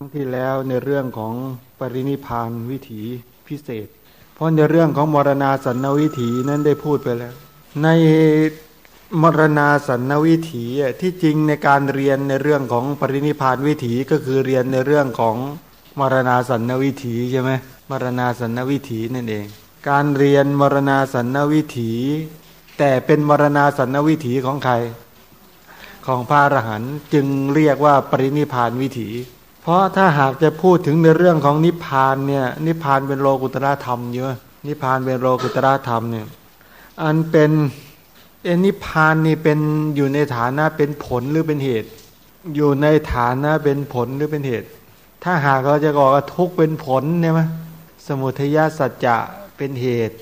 รั้งที่แล้วในเรื่องของปรินิพานวิถีพิเศษ เพราะในเรื่องของมรณาสันนวิถีนั้นได้พูดไปแล้ว ในมรณาสันนวิถีที่จริงในการเรียนในเรื่องของปรินิพานวิถีก็คือเรียนในเรื่องของมรณาสันนวิถีใช่ไหมมรณาสันนวิถีนั่นเอง การเรียนมรณาสันนวิถี แต่เป็นมรณาสันนวิถีของใคร ของพระอรหันต์จึงเรียกว่าปรินิพานวิถี เพราะถ้าหากจะพูดถึงในเรื่องของนิพพานเนี่ย นิพพานเป็นโลกุตระธรรมเยอะ นิพพานเป็นโลกุตระธรรมเนี่ย อันเป็นเอนิพพานนี่เป็นอยู่ในฐานะเป็นผลหรือเป็นเหตุ อยู่ในฐานะเป็นผลหรือเป็นเหตุ ถ้าหากเราจะบอกว่าทุกเป็นผลเนี่ยไหมสมุทัยสัจจะเป็นเหตุ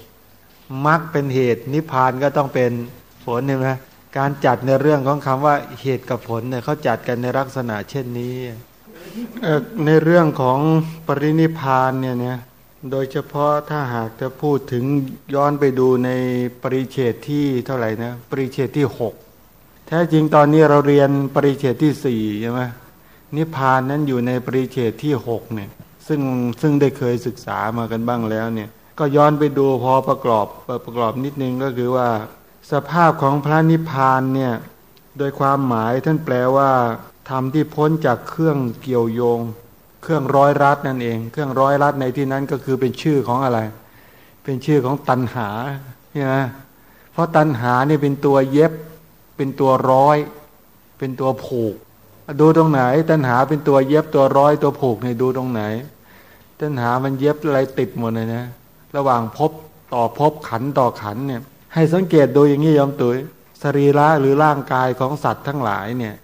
มรรคเป็นเหตุ นิพพานก็ต้องเป็นผลเนี่ยไหมการจัดในเรื่องของคำว่าเหตุกับผลเนี่ยเขาจัดกันในลักษณะเช่นนี้ ในเรื่องของปรินิพานเนี่ยเนี่ยโดยเฉพาะถ้าหากจะพูดถึงย้อนไปดูในปริเฉดที่เท่าไหร่นะปริเฉดที่หกแท้จริงตอนนี้เราเรียนปริเฉดที่สี่ใช่ไหมนิพานนั้นอยู่ในปริเฉดที่หกเนี่ยซึ่งซึ่งได้เคยศึกษามากันบ้างแล้วเนี่ยก็ย้อนไปดูพอประกอบประกอบนิดนึงก็คือว่า สภาพของพระนิพพานเนี่ยโดยความหมายท่านแปลว่า ธรรมที่พ้นจากเครื่องเกี่ยวโยง เครื่องร้อยรัดนั่นเอง เครื่องร้อยรัดในที่นั้นก็คือเป็นชื่อของอะไร เป็นชื่อของตันหาใช่ไหมเพราะตันหาเนี่ยเป็นตัวเย็บ เป็นตัวร้อย เป็นตัวผูก ดูตรงไหน ตันหาเป็นตัวเย็บตัวร้อยตัวผูกเนี่ยดูตรงไหน ตันหามันเย็บอะไรติดหมดเลยนะ ระหว่างพบต่อพบขันต่อขันเนี่ย ให้สังเกตดูอย่างนี้ยอมตุยสรีระหรือร่างกายของสัตว์ทั้งหลายเนี่ย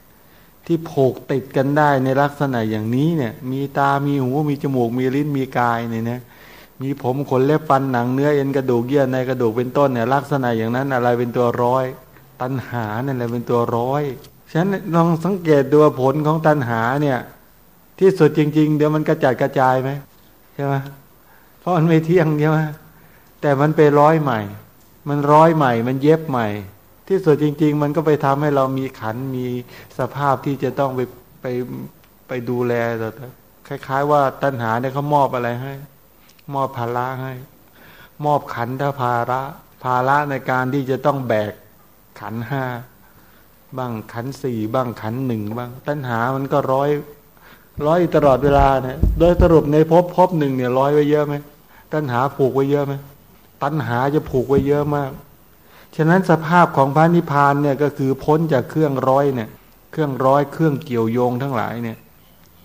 ที่ผูกติดกันได้ในลักษณะอย่างนี้เนี่ย มีตา มีหู มีจมูก มีลิ้น มีกายเนี่ยนะ มีผมขนเล็บฟันหนังเนื้อเอ็นกระดูกเยื่อในกระดูกเป็นต้นเนี่ย ลักษณะอย่างนั้นอะไรเป็นตัวร้อย ตัณหาเนี่ยอะไรเป็นตัวร้อยฉะนั้นลองสังเกตดูผลของตัณหาเนี่ย ที่สุดจริง ๆ เดี๋ยวมันกระจัดกระจายไหมใช่ไหมเพราะมันไม่เที่ยงใช่ไหมแต่มันไปร้อยใหม่ มันร้อยใหม่ มันเย็บใหม่ ที่สุดจริง ๆ มันก็ไปทำให้เรามีขันมีสภาพที่จะต้องไปไปไปดูแลแต่คล้าย ๆ ว่าตัณหาเนี่ยเขามอบอะไรให้ มอบภาระให้ มอบขันธภาระ ภาระในการที่จะต้องแบกขันห้าบ้างขันสี่บ้างขันหนึ่งบ้าง ตัณหามันก็ร้อย ร้อยตลอดเวลาเนี่ยโดยสรุปในภพภพหนึ่งเนี่ยร้อยไว้เยอะไหมตัณหาผูกไว้เยอะไหมตัณหาจะผูกไว้เยอะมาก ฉะนั้นสภาพของพระนิพพานเนี่ยก็คือพ้นจากเครื่องร้อยเนี่ย เครื่องร้อยเครื่องเกี่ยวโยงทั้งหลายเนี่ย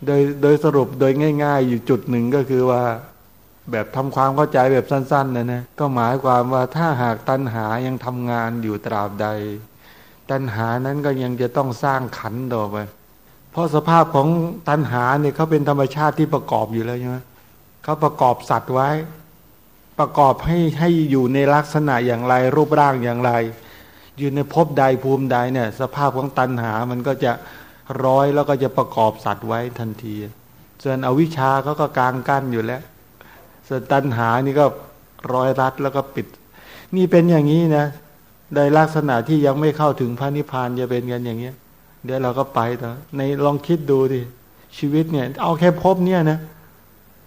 โดยโดยสรุปโดยง่าย ๆ อยู่จุดหนึ่งก็คือว่า แบบทำความเข้าใจแบบสั้น ๆนะนะก็หมายความว่าถ้าหากตัณหายังทำงานอยู่ตราบใด ตัณหานั้นก็ยังจะต้องสร้างขันต่อไปเพราะสภาพของตัณหาเนี่ยเขาเป็นธรรมชาติที่ประกอบอยู่แล้วใช่ไหมเขาประกอบสัตว์ไว้ ประกอบให้ให้อยู่ในลักษณะอย่างไร รูปร่างอย่างไร อยู่ในภพใดภูมิใดเนี่ย สภาพของตัณหามันก็จะร้อยแล้วก็จะประกอบสัตว์ไว้ทันที ส่วนอวิชชาเขาก็กลางกั้นอยู่แล้ว ส่วนตัณหานี่ก็ร้อยรัดแล้วก็ปิด นี่เป็นอย่างนี้นะในลักษณะที่ยังไม่เข้าถึงพระนิพพานจะเป็นกันอย่างเงี้ย เดี๋ยวเราก็ไปต่อในลองคิดดูดิชีวิตเนี่ย เอาแค่พบเนี่ยนะ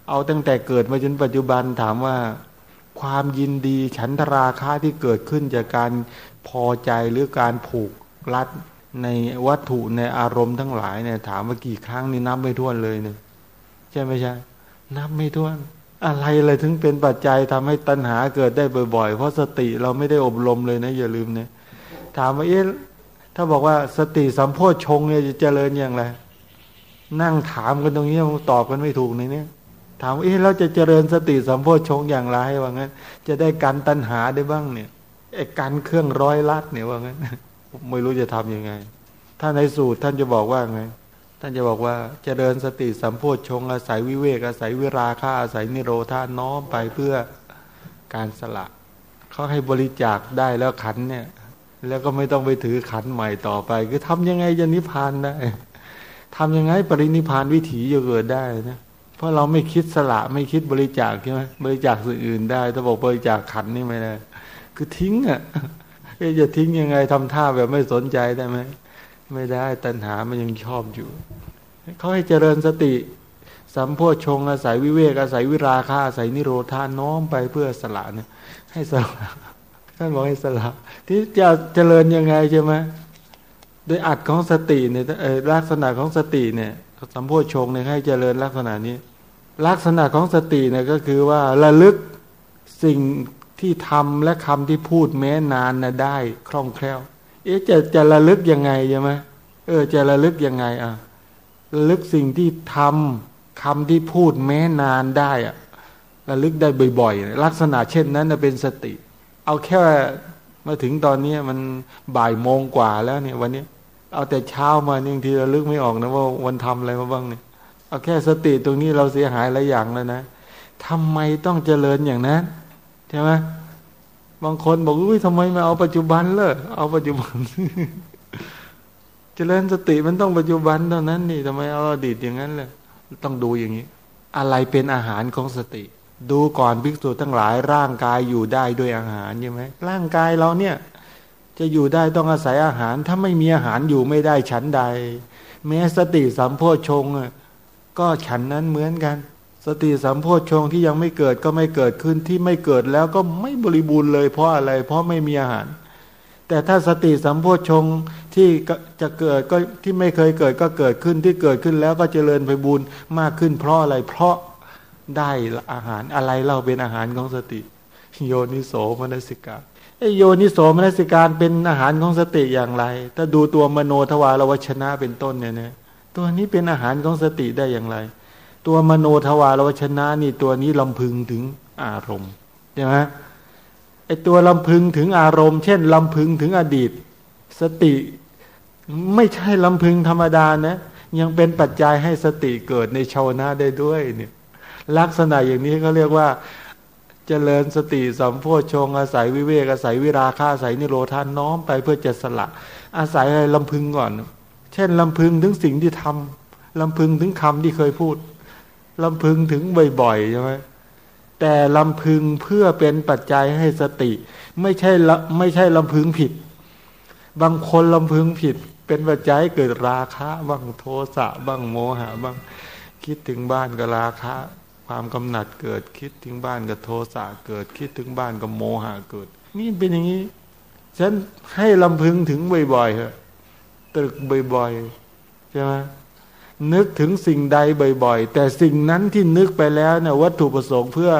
เอาตั้งแต่เกิดมาจนปัจจุบันถามว่า ความยินดีฉันทราคาที่เกิดขึ้นจากการพอใจหรือการผูกรัดในวัตถุในอารมณ์ทั้งหลายเนี่ย ถามว่ากี่ครั้งนี่นับไม่ถ้วนเลยเนี่ยใช่ไหมใช่นับไม่ถ้วน อะไรเลยถึงเป็นปัจจัยทำให้ตัณหาเกิดได้บ่อยๆ เพราะสติเราไม่ได้อบรมเลยนะอย่าลืมเนี่ยถามว่าเอ๊ะถ้าบอกว่าสติสัมโพชงเนี่ยจะเจริญอย่างไรนั่งถามกันตรงนี้ตอบกันไม่ถูกในนี้ ถามว่าเอ๊ะเราจะเจริญสติสัมโพชงอย่างไรว่างั้น จะได้การตัณหาได้บ้างเนี่ยไอ้การเครื่องร้อยลัดเนี่ยว่างั้นไม่รู้จะทํำยังไง ถ้าในสูตรท่านจะบอกว่าไง ท่านจะบอกว่าเจริญสติสัมโพชงอาศัยวิเวกอาศัยวิราคาอาศัยนิโรธาน้อมไปเพื่อการสละเขาให้บริจาคได้แล้วขันเนี่ย แล้วก็ไม่ต้องไปถือขันใหม่ต่อไป คือทำยังไงจะนิพพานได้ทำยังไงปรินิพพานวิถีจะเกิดได้นะ เพราะเราไม่คิดสละไม่คิดบริจาคใช่ไหมบริจาคสิ่งอื่นได้ถ้าบอกบริจาคขันนี่ไม่ได้คือทิ้งอะจะทิ้งยังไงทำท่าแบบไม่สนใจได้ไหมไม่ได้ตัณหามันยังชอบอยู่เขาให้เจริญสติ สัมโพชงอาศัยวิเวกอาศัยวิราคาอาศัยนิโรธาน้อมไปเพื่อสละเนี่ย ให้สละท่านบอกให้สละที่จะเจริญยังไงใช่ไหมโดยอัดของสติเนี่ยลักษณะของสติเนี่ยสัมโพชงเนี่ยให้เจริญลักษณะนี้ ลักษณะของสติเนี่ยก็คือว่าระลึกสิ่งที่ทำและคำที่พูดแม้นานนะได้คล่องแคล่ว เอ๊ะจะจะระลึกยังไงใช่ไหมเออจะระลึกยังไงอะระลึกสิ่งที่ทำคำที่พูดแม้นานได้อะระลึกได้บ่อยๆ ลักษณะเช่นนั้นเป็นสติ เอาแค่มาถึงตอนนี้มันบ่ายโมงกว่าแล้วเนี่ย วันนี้ เอาแต่เช้ามาเนี่ยทีระลึกไม่ออกนะว่าวันทำอะไรมาบ้างเนี่ย เอาแค่สติตรงนี้เราเสียหายหลายอย่างแล้วนะทำไมต้องเจริญอย่างนั้นใช่ไหมบางคนบอกอุ้ยทำไมไม่เอาปัจจุบันเลยเอาปัจจุบัน เจริญสติมันต้องปัจจุบันเท่านั้นนี่ทำไมเอาอดีตอย่างนั้นเลยต้องดูอย่างนี้ อะไรเป็นอาหารของสติ ดูก่อนภิกษุทั้งหลายร่างกายอยู่ได้ด้วยอาหารใช่ไหมร่างกายเราเนี่ย จะอยู่ได้ต้องอาศัยอาหาร ถ้าไม่มีอาหารอยู่ไม่ได้ฉันใด แม้สติสัมโพชง ก็ฉันนั้นเหมือนกัน สติสัมโพชงที่ยังไม่เกิดก็ไม่เกิดขึ้นที่ไม่เกิดแล้วก็ไม่บริบูรณ์เลยเพราะอะไร เพราะไม่มีอาหาร แต่ถ้าสติสัมโพชงที่จะเกิดก็ที่ไม่เคยเกิดก็เกิดขึ้นที่เกิดขึ้นแล้วก็เจริญไปบูรณ์มากขึ้น เพราะอะไรเพราะได้อาหารอะไรเล่าเป็นอาหารของสติ โยนิโสมนสิกาไอโยนิโสมนสิการเป็นอาหารของสติอย่างไร ถ้าดูตัวมโนทวารวชนะเป็นต้นเนี่ยนะ ตัวนี้เป็นอาหารของสติได้อย่างไร ตัวมโนทวารวชนะนี่ตัวนี้ลำพึงถึงอารมณ์ใช่ไหมไอตัวลำพึงถึงอารมณ์ เช่นลำพึงถึงอดีต สติไม่ใช่ลำพึงธรรมดานะยังเป็นปัจจัยให้สติเกิดในชาวนาได้ด้วยเนี่ยลักษณะอย่างนี้เขาเรียกว่าเจริญสติสัมโพชงอาศัยวิเวกอาศัยวิราคาอาศัยนิโรธานน้อมไปเพื่อจะสละ อาศัยอะไรลำพึงก่อน เช่นลำพึงถึงสิ่งที่ทำลำพึงถึงคำที่เคยพูดลำพึงถึงบ่อยๆใช่ไหมแต่ลำพึงเพื่อเป็นปัจจัยให้สติ ไม่ใช่ละไม่ใช่ลำพึงผิด บางคนลำพึงผิด เป็นปัจจัยเกิดราคะบ้างโทสะบ้างโมหะบ้างคิดถึงบ้านก็ราคะ ความกำหนัดเกิดคิดถึงบ้านก็โทสะเกิดคิดถึงบ้านก็โมหะเกิด นี่เป็นอย่างนี้ฉันให้ลำพึงถึงบ่อยๆเหอะ ตรึกบ่อยๆใช่ไหมนึกถึงสิ่งใดบ่อย ๆ แต่สิ่งนั้นที่นึกไปแล้วเนี่ยวัตถุประสงค์เพื่อ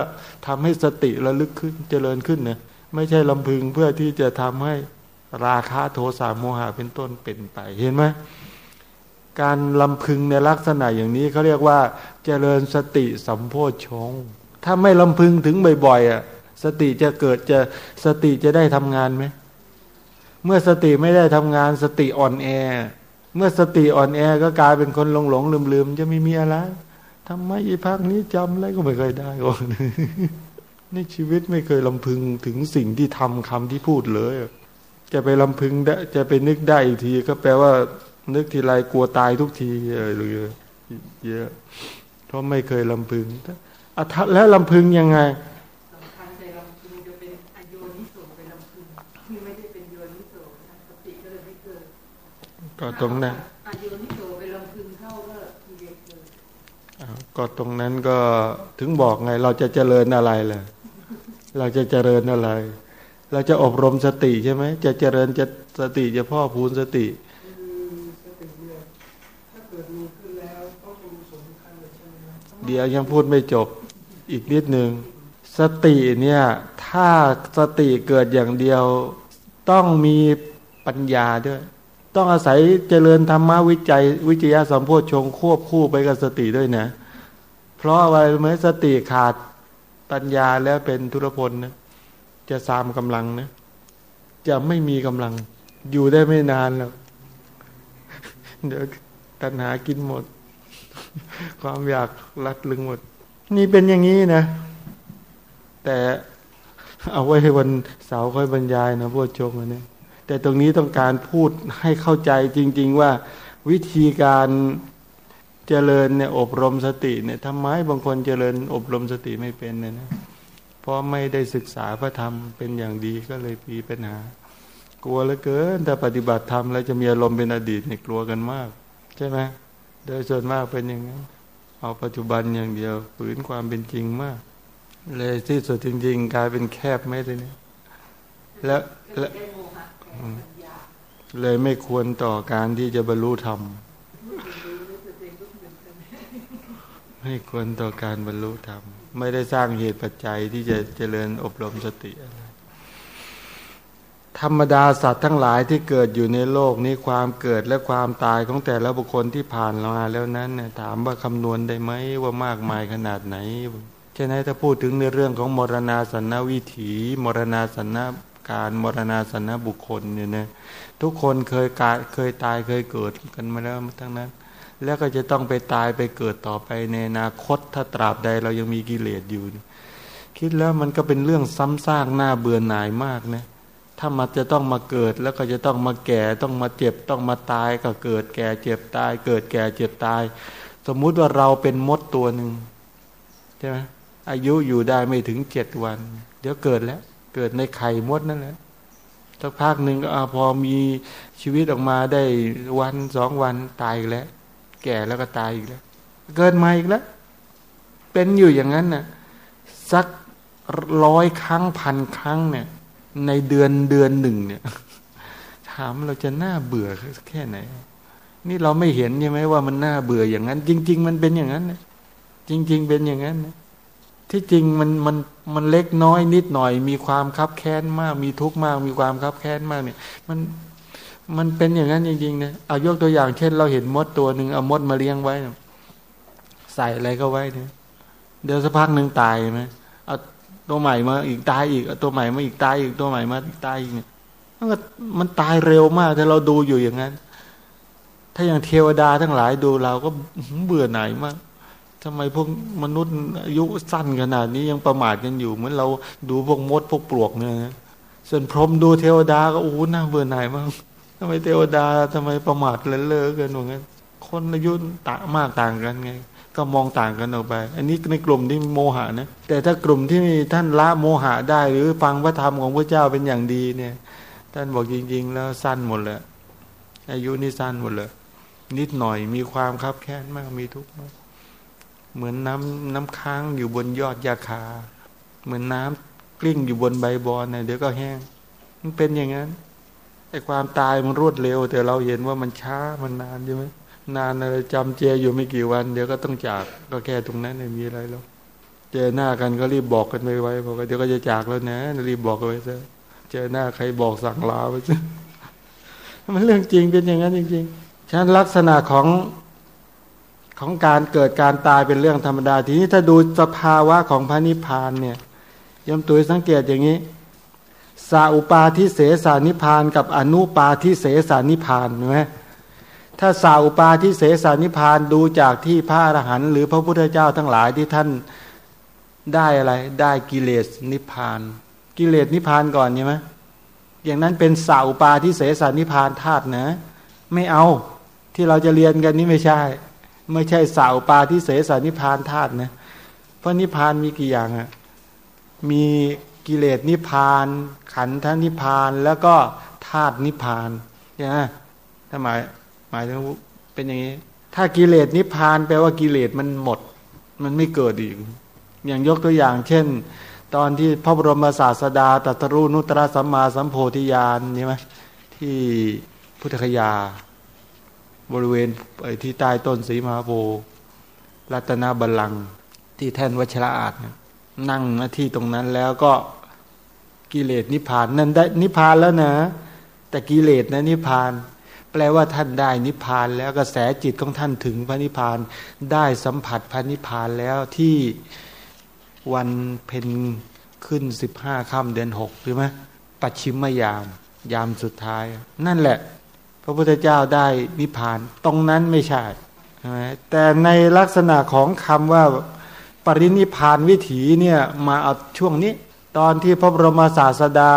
ทำให้สติระลึกขึ้นเจริญขึ้นเนี่ยไม่ใช่ลำพึงเพื่อที่จะทำให้ราคะโทสะโมหะเป็นต้นเป็นไปเห็นไหมการลำพึงในลักษณะอย่างนี้เขาเรียกว่า เจริญสติสัมโพชง ถ้าไม่ลำพึงถึงบ่อยๆอะสติจะเกิดจะสติจะได้ทำงานไหม เมื่อสติไม่ได้ทำงานสติอ่อนแอ เมื่อสติอ่อนแอก็กลายเป็นคนหลงหลงลืมลืมจะไม่มีอะไรทำไมอีพักนี้จำอะไรก็ไม่เคยได้ก่อนนี่ชีวิตไม่เคยลำพึงถึงสิ่งที่ทำคำที่พูดเลย จะไปลำพึงได้จะไปนึกได้อีกที ก็แปลว่า นึกทีไรกลัวตายทุกทีเลยเยอะเพราะไม่เคยลำพึงแล้วลำพึงยังไง ก็ตรงนั้นก็ตรงนั้นก็ถึงบอกไง เราจะเจริญอะไรล่ะ เราจะเจริญอะไร เราจะอบรมสติใช่ไหมจะเจริญจะสติจะพ่อพูนสติเดี๋ยวยังพูดไม่จบอีกนิดหนึ่งสติเนี่ย ถ้าสติเกิดอย่างเดียว ต้องมีปัญญาด้วย ต้องอาศัยเจริญธรรมวิจัย วิจยาสัมโพชงควบคู่ไปกับสติด้วยนะ เพราะอะไรเมื่อสติขาดปัญญาแล้วเป็นทุรพลนะจะซามกำลังนะ จะไม่มีกำลัง อยู่ได้ไม่นานแล้วเดี๋ยวตัณหากินหมด ความอยากรัดลึงหมด นี่เป็นอย่างนี้นะ แต่เอาไว้ให้วันเสาร์ค่อยบรรยายนะพวกชงอันนี้ แต่ตรงนี้ต้องการพูดให้เข้าใจจริง ๆ ว่าวิธีการเจริญเนี่ยอบรมสติเนี่ยทำไมบางคนเจริญอบรมสติไม่เป็นเนี่ยนะเพราะไม่ได้ศึกษาพระธรรมเป็นอย่างดีก็เลยมีปัญหากลัวเหลือเกินถ้าปฏิบัติธรรมแล้วจะมีอารมณ์เป็นอดีตเนี่ยกลัวกันมาก ใช่ไหมโดยส่วนมากเป็นอย่างนั้นเอาปัจจุบันอย่างเดียวฝืนความเป็นจริงมาก เลยที่สุดจริง ๆ กลายเป็นแคบไม่ได้เนี่ยแล้วแล้ว เลยไม่ควรต่อการที่จะบรรลุธรรม ไม่ควรต่อการบรรลุธรรม ไม่ได้สร้างเหตุปัจจัยที่จะเจริญอบรมสติอะไรธรรมดาสัตว์ทั้งหลายที่เกิดอยู่ในโลกนี้ความเกิดและความตายของแต่ละบุคคลที่ผ่านมาแล้วนั้นเนี่ยถามว่าคำนวณได้ไหมว่ามากมายขนาดไหนใช่ไหมถ้าพูดถึงในเรื่องของมรณาสันนวิถี มรณาสันน การมรณาสันนบุคคลเนี่ยนะทุกคนเคยกาเคยตายเคยเกิดกันมาแล้วทั้งนั้น แล้วก็จะต้องไปตายไปเกิดต่อไปในอนาคตถ้าตราบใดเรายังมีกิเลสอยู่ คิดแล้วมันก็เป็นเรื่องซ้ำซากหน้าเบื่อหน่ายมากนะถ้ามันจะต้องมาเกิดแล้วก็จะต้องมาแก่ต้องมาเจ็บต้องมาตายก็เกิดแก่เจ็บตาย เกิดแก่เจ็บตาย สมมุติว่าเราเป็นมดตัวหนึ่งใช่ไหมอายุอยู่ได้ไม่ถึงเจ็ดวัน เดี๋ยวเกิดแล้ว เกิดในไข่มดนั่นแหละสักพักหนึ่งอพอมีชีวิตออกมาได้วันสองวันตายอีกแล้ว แก่แล้วก็ตายอีกแล้ว เกิดมาอีกแล้ว เป็นอยู่อย่างนั้นน่ะสักร้อยครั้งพันครั้งเนี่ย ในเดือนเดือนหนึ่งเนี่ย ถามเราจะน่าเบื่อแค่ไหน นี่เราไม่เห็นใช่ไหมว่ามันน่าเบื่ออย่างนั้น จริง ๆ มันเป็นอย่างนั้นจริง ๆ เป็นอย่างนั้นนะ ที่จริงมันมันมันเล็กน้อยนิดหน่อย มีความคับแค้นมาก มีทุกข์มาก มีความคับแค้นมากเนี่ย มันมันเป็นอย่างนั้นจริงๆนะเอายกตัวอย่างเช่น เราเห็นมดตัวหนึ่งเอามดมาเลี้ยงไว้ ใส่อะไรก็ไว้เนี่ยเดี๋ยวสักพักหนึ่งตายไหมเอาตัวใหม่มาอีกตายอีกเอาตัวใหม่มาอีกตายอีกตัวใหม่มาอีกตายอีกเนี่ยมันตายเร็วมากถ้าเราดูอยู่อย่างนั้น ถ้าอย่างเทวดาทั้งหลายดูเราก็เบื่อหน่ายมาก ทำไมพวกมนุษย์อายุสั้นขนาดนี้ยังประมาทกันอยู่ เหมือนเราดูพวกมดพวกปลวกเนี่ยส่วนพรหมดูเทวดาก็โอ้หน้าเบื่อหน่ายมากทำไมเทวดาทำไมประมาทเลอะเลอะกันอย่างนั้นคนอายุต่างมากต่างกันไง ก็มองต่างกันออกไป อันนี้ในกลุ่มที่โมหะนะแต่ถ้ากลุ่มที่ท่านละโมหะได้ หรือฟังพระธรรมของพระเจ้าเป็นอย่างดีเนี่ย ท่านบอกจริง ๆ แล้วสั้นหมดเลยอายุนี่สั้นหมดเลยนิดหน่อยมีความคับแค้นมากมีทุกข์มาก เหมือนน้ำน้ำค้างอยู่บนยอดยาคา เหมือนน้ำกลิ้งอยู่บนใบบอนเนี่ยเดี๋ยวก็แห้ง มันเป็นอย่างนั้นไอ้ความตายมันรวดเร็ว แต่เราเห็นว่ามันช้ามันนานใช่ไหมนานเลยจำเจอยู่ไม่กี่วัน เดี๋ยวก็ต้องจากก็แค่ตรงนั้นไม่มีอะไรแล้วเจอหน้ากันก็รีบบอกกันไปไว้บอกว่าเดี๋ยวก็จะจากแล้วนะ รีบบอกกันไว้ซะเจอหน้าใครบอกสั่งลาไปซะมันเรื่องจริงเป็นอย่างนั้นจริงๆฉะนั้นลักษณะของ ของการเกิดการตายเป็นเรื่องธรรมดา ทีนี้ถ้าดูสภาวะของพระนิพพานเนี่ยยมตุยสังเกตอย่างนี้สาอุปาทิเสสานิพานกับอนุปาทิเสสานิพานใช่ไหมถ้าสาวปาที่เสสานิพานดูจากที่พระอรหันต์หรือพระพุทธเจ้าทั้งหลายที่ท่านได้อะไรได้กิเลสนิพาน กิเลสนิพานก่อนใช่ไหมอย่างนั้นเป็นสาวปาที่เสสานิพานธาตุนะ ไม่เอาที่เราจะเรียนกันนี้ไม่ใช่ ไม่ใช่สาวปาที่เสสานิพานธาตุนะเพราะนิพานมีกี่อย่างอะมีกิเลสนิพาน ขันธนิพานแล้วก็ธาตุนิพานใช่ไหมทำไมหมายถึงเป็นอย่างนี้ ถ้ากิเลสนิพพานแปลว่ากิเลสมันหมด มันไม่เกิดอีก อย่างยกตัวอย่าง เช่น ตอนที่พระบรมศาสดาตรัสรู้นุตตรสัมมาสัมโพธิญาณใช่ไหมที่พุทธคยา บริเวณที่ใต้ต้นสีมหาโพรัตนบัลลังที่แท่นวัชระอาจนั่งหน้าที่ตรงนั้นแล้วก็กิเลสนิพพานนั่นได้นิพพานแล้วนะ แต่กิเลสนะนิพพาน แปลว่าท่านได้นิพพานแล้วกระแสจิตของท่านถึงพระนิพพานได้สัมผัสพระนิพพานแล้วที่วันเพ็ญขึ้นสิบห้าค่ำเดือนหกใช่ไหมปัจฉิมยาม ยามสุดท้าย นั่นแหละ ระพุทธเจ้าได้นิพพานตรงนั้นไม่ใช่ใช่ไหมแต่ในลักษณะของคำว่าปรินิพานวิถีเนี่ยมาเอาช่วงนี้ ตอนที่พระบรมศาสดา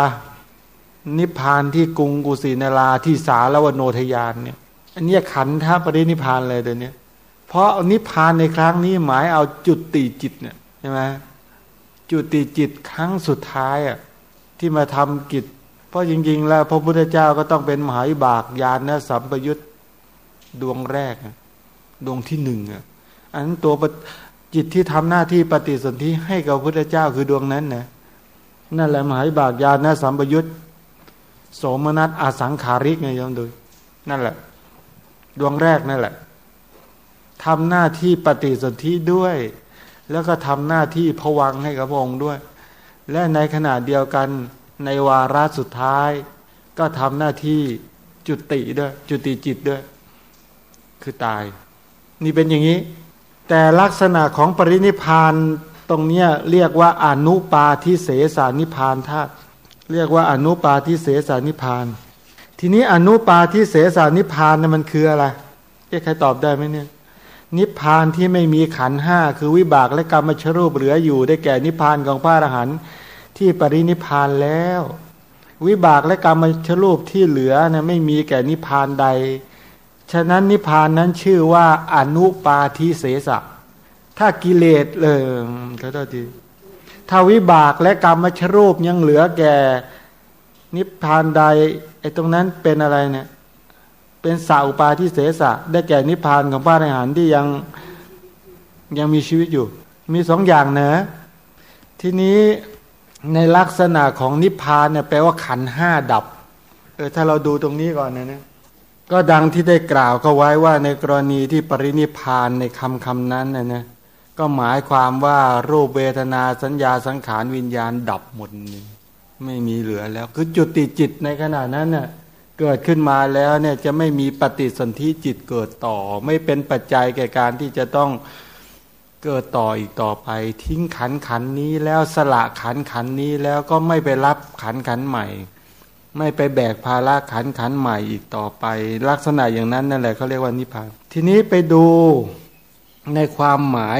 นิพพานที่กรุงกุสินาราที่สาลวโนทยานเนี่ยอันนี้ขันธปรินิพานเลยเดี๋ยวนี้เพราะนิพพานในครั้งนี้หมายเอาจุดติจิตเนี่ยใช่ไหมจุดติจิตครั้งสุดท้ายอะที่มาทำกิจ ราะจริง ๆ แล้วพระพุทธเจ้าก็ต้องเป็นมหาบากยานนะสัมปยุตดวงแรก ดวงที่หนึ่งอะอันนั้นตัวจิตที่ทำหน้าที่ปฏิสนธิให้กับพระพุทธเจ้าคือดวงนั้นนะนั่นแหละมหาบากญาณสัมปยุตโสมนัสอาสังขาริกไงยอมดูนั่นแหละ ดวงแรกนั่นแหละทำหน้าที่ปฏิสนธิด้วย แล้วก็ทำหน้าที่ผวังให้กับพระองค์ด้วย และในขณะเดียวกัน ในวาระสุดท้าย ก็ทำหน้าที่จุติด้วย จุติจิตด้วย คือตาย นี่เป็นอย่างนี้ แต่ลักษณะของปรินิพานตรงเนี้ยเรียกว่าอนุปาทิเสสานิพานธาตุเรียกว่าอนุปาทิเสสานิพาน ทีนี้อนุปาทิเสสานิพานนี่มันคืออะไรใครตอบได้ไหมเนี่ยนิพพานที่ไม่มีขันห้าคือวิบากและกรรมชรูปเหลืออยู่ได้แก่นิพพานของพระอรหันต์ ที่ปรินิพานแล้ว วิบากและกรรมชรูปที่เหลือนะไม่มีแก่นิพานใด ฉะนั้นนิพานนั้นชื่อว่าอนุปาทิเสสะถ้ากิเลสเลยเขาตัวทีถ้าวิบากและกรรมชรูปยังเหลือแก่ นิพพานใดไอ้ตรงนั้นเป็นอะไรเนี่ยเป็นสาอุปาทิเสสะได้แก่นิพพานของพระอรหันต์ที่ยังยังมีชีวิตอยู่ มีสองอย่างนะ ทีนี้ ในลักษณะของนิพพานเนี่ยแปลว่าขันห้าดับ เออถ้าเราดูตรงนี้ก่อนนะเนี่ยก็ดังที่ได้กล่าวก็ไว้ว่าในกรณีที่ปรินิพานในคำคำนั้นนะนะก็หมายความว่ารูปเวทนาสัญญาสังขารวิญญาณดับหมดไม่มีเหลือแล้ว คือจุดติจิตในขณะนั้นเน่ยเกิดขึ้นมาแล้วเนี่ยจะไม่มีปฏิสนธิจิตเกิดต่อ ไม่เป็นปัจจัยแก่การที่จะต้อง เกิดต่ออีกต่อไป ทิ้งขันขันนี้แล้วสละขันขันนี้แล้วก็ไม่ไปรับขันขันใหม่ ไม่ไปแบกภาระขันขันใหม่อีกต่อไป ลักษณะอย่างนั้นนั่นแหละเขาเรียกว่านิพพาน ทีนี้ไปดูในความหมาย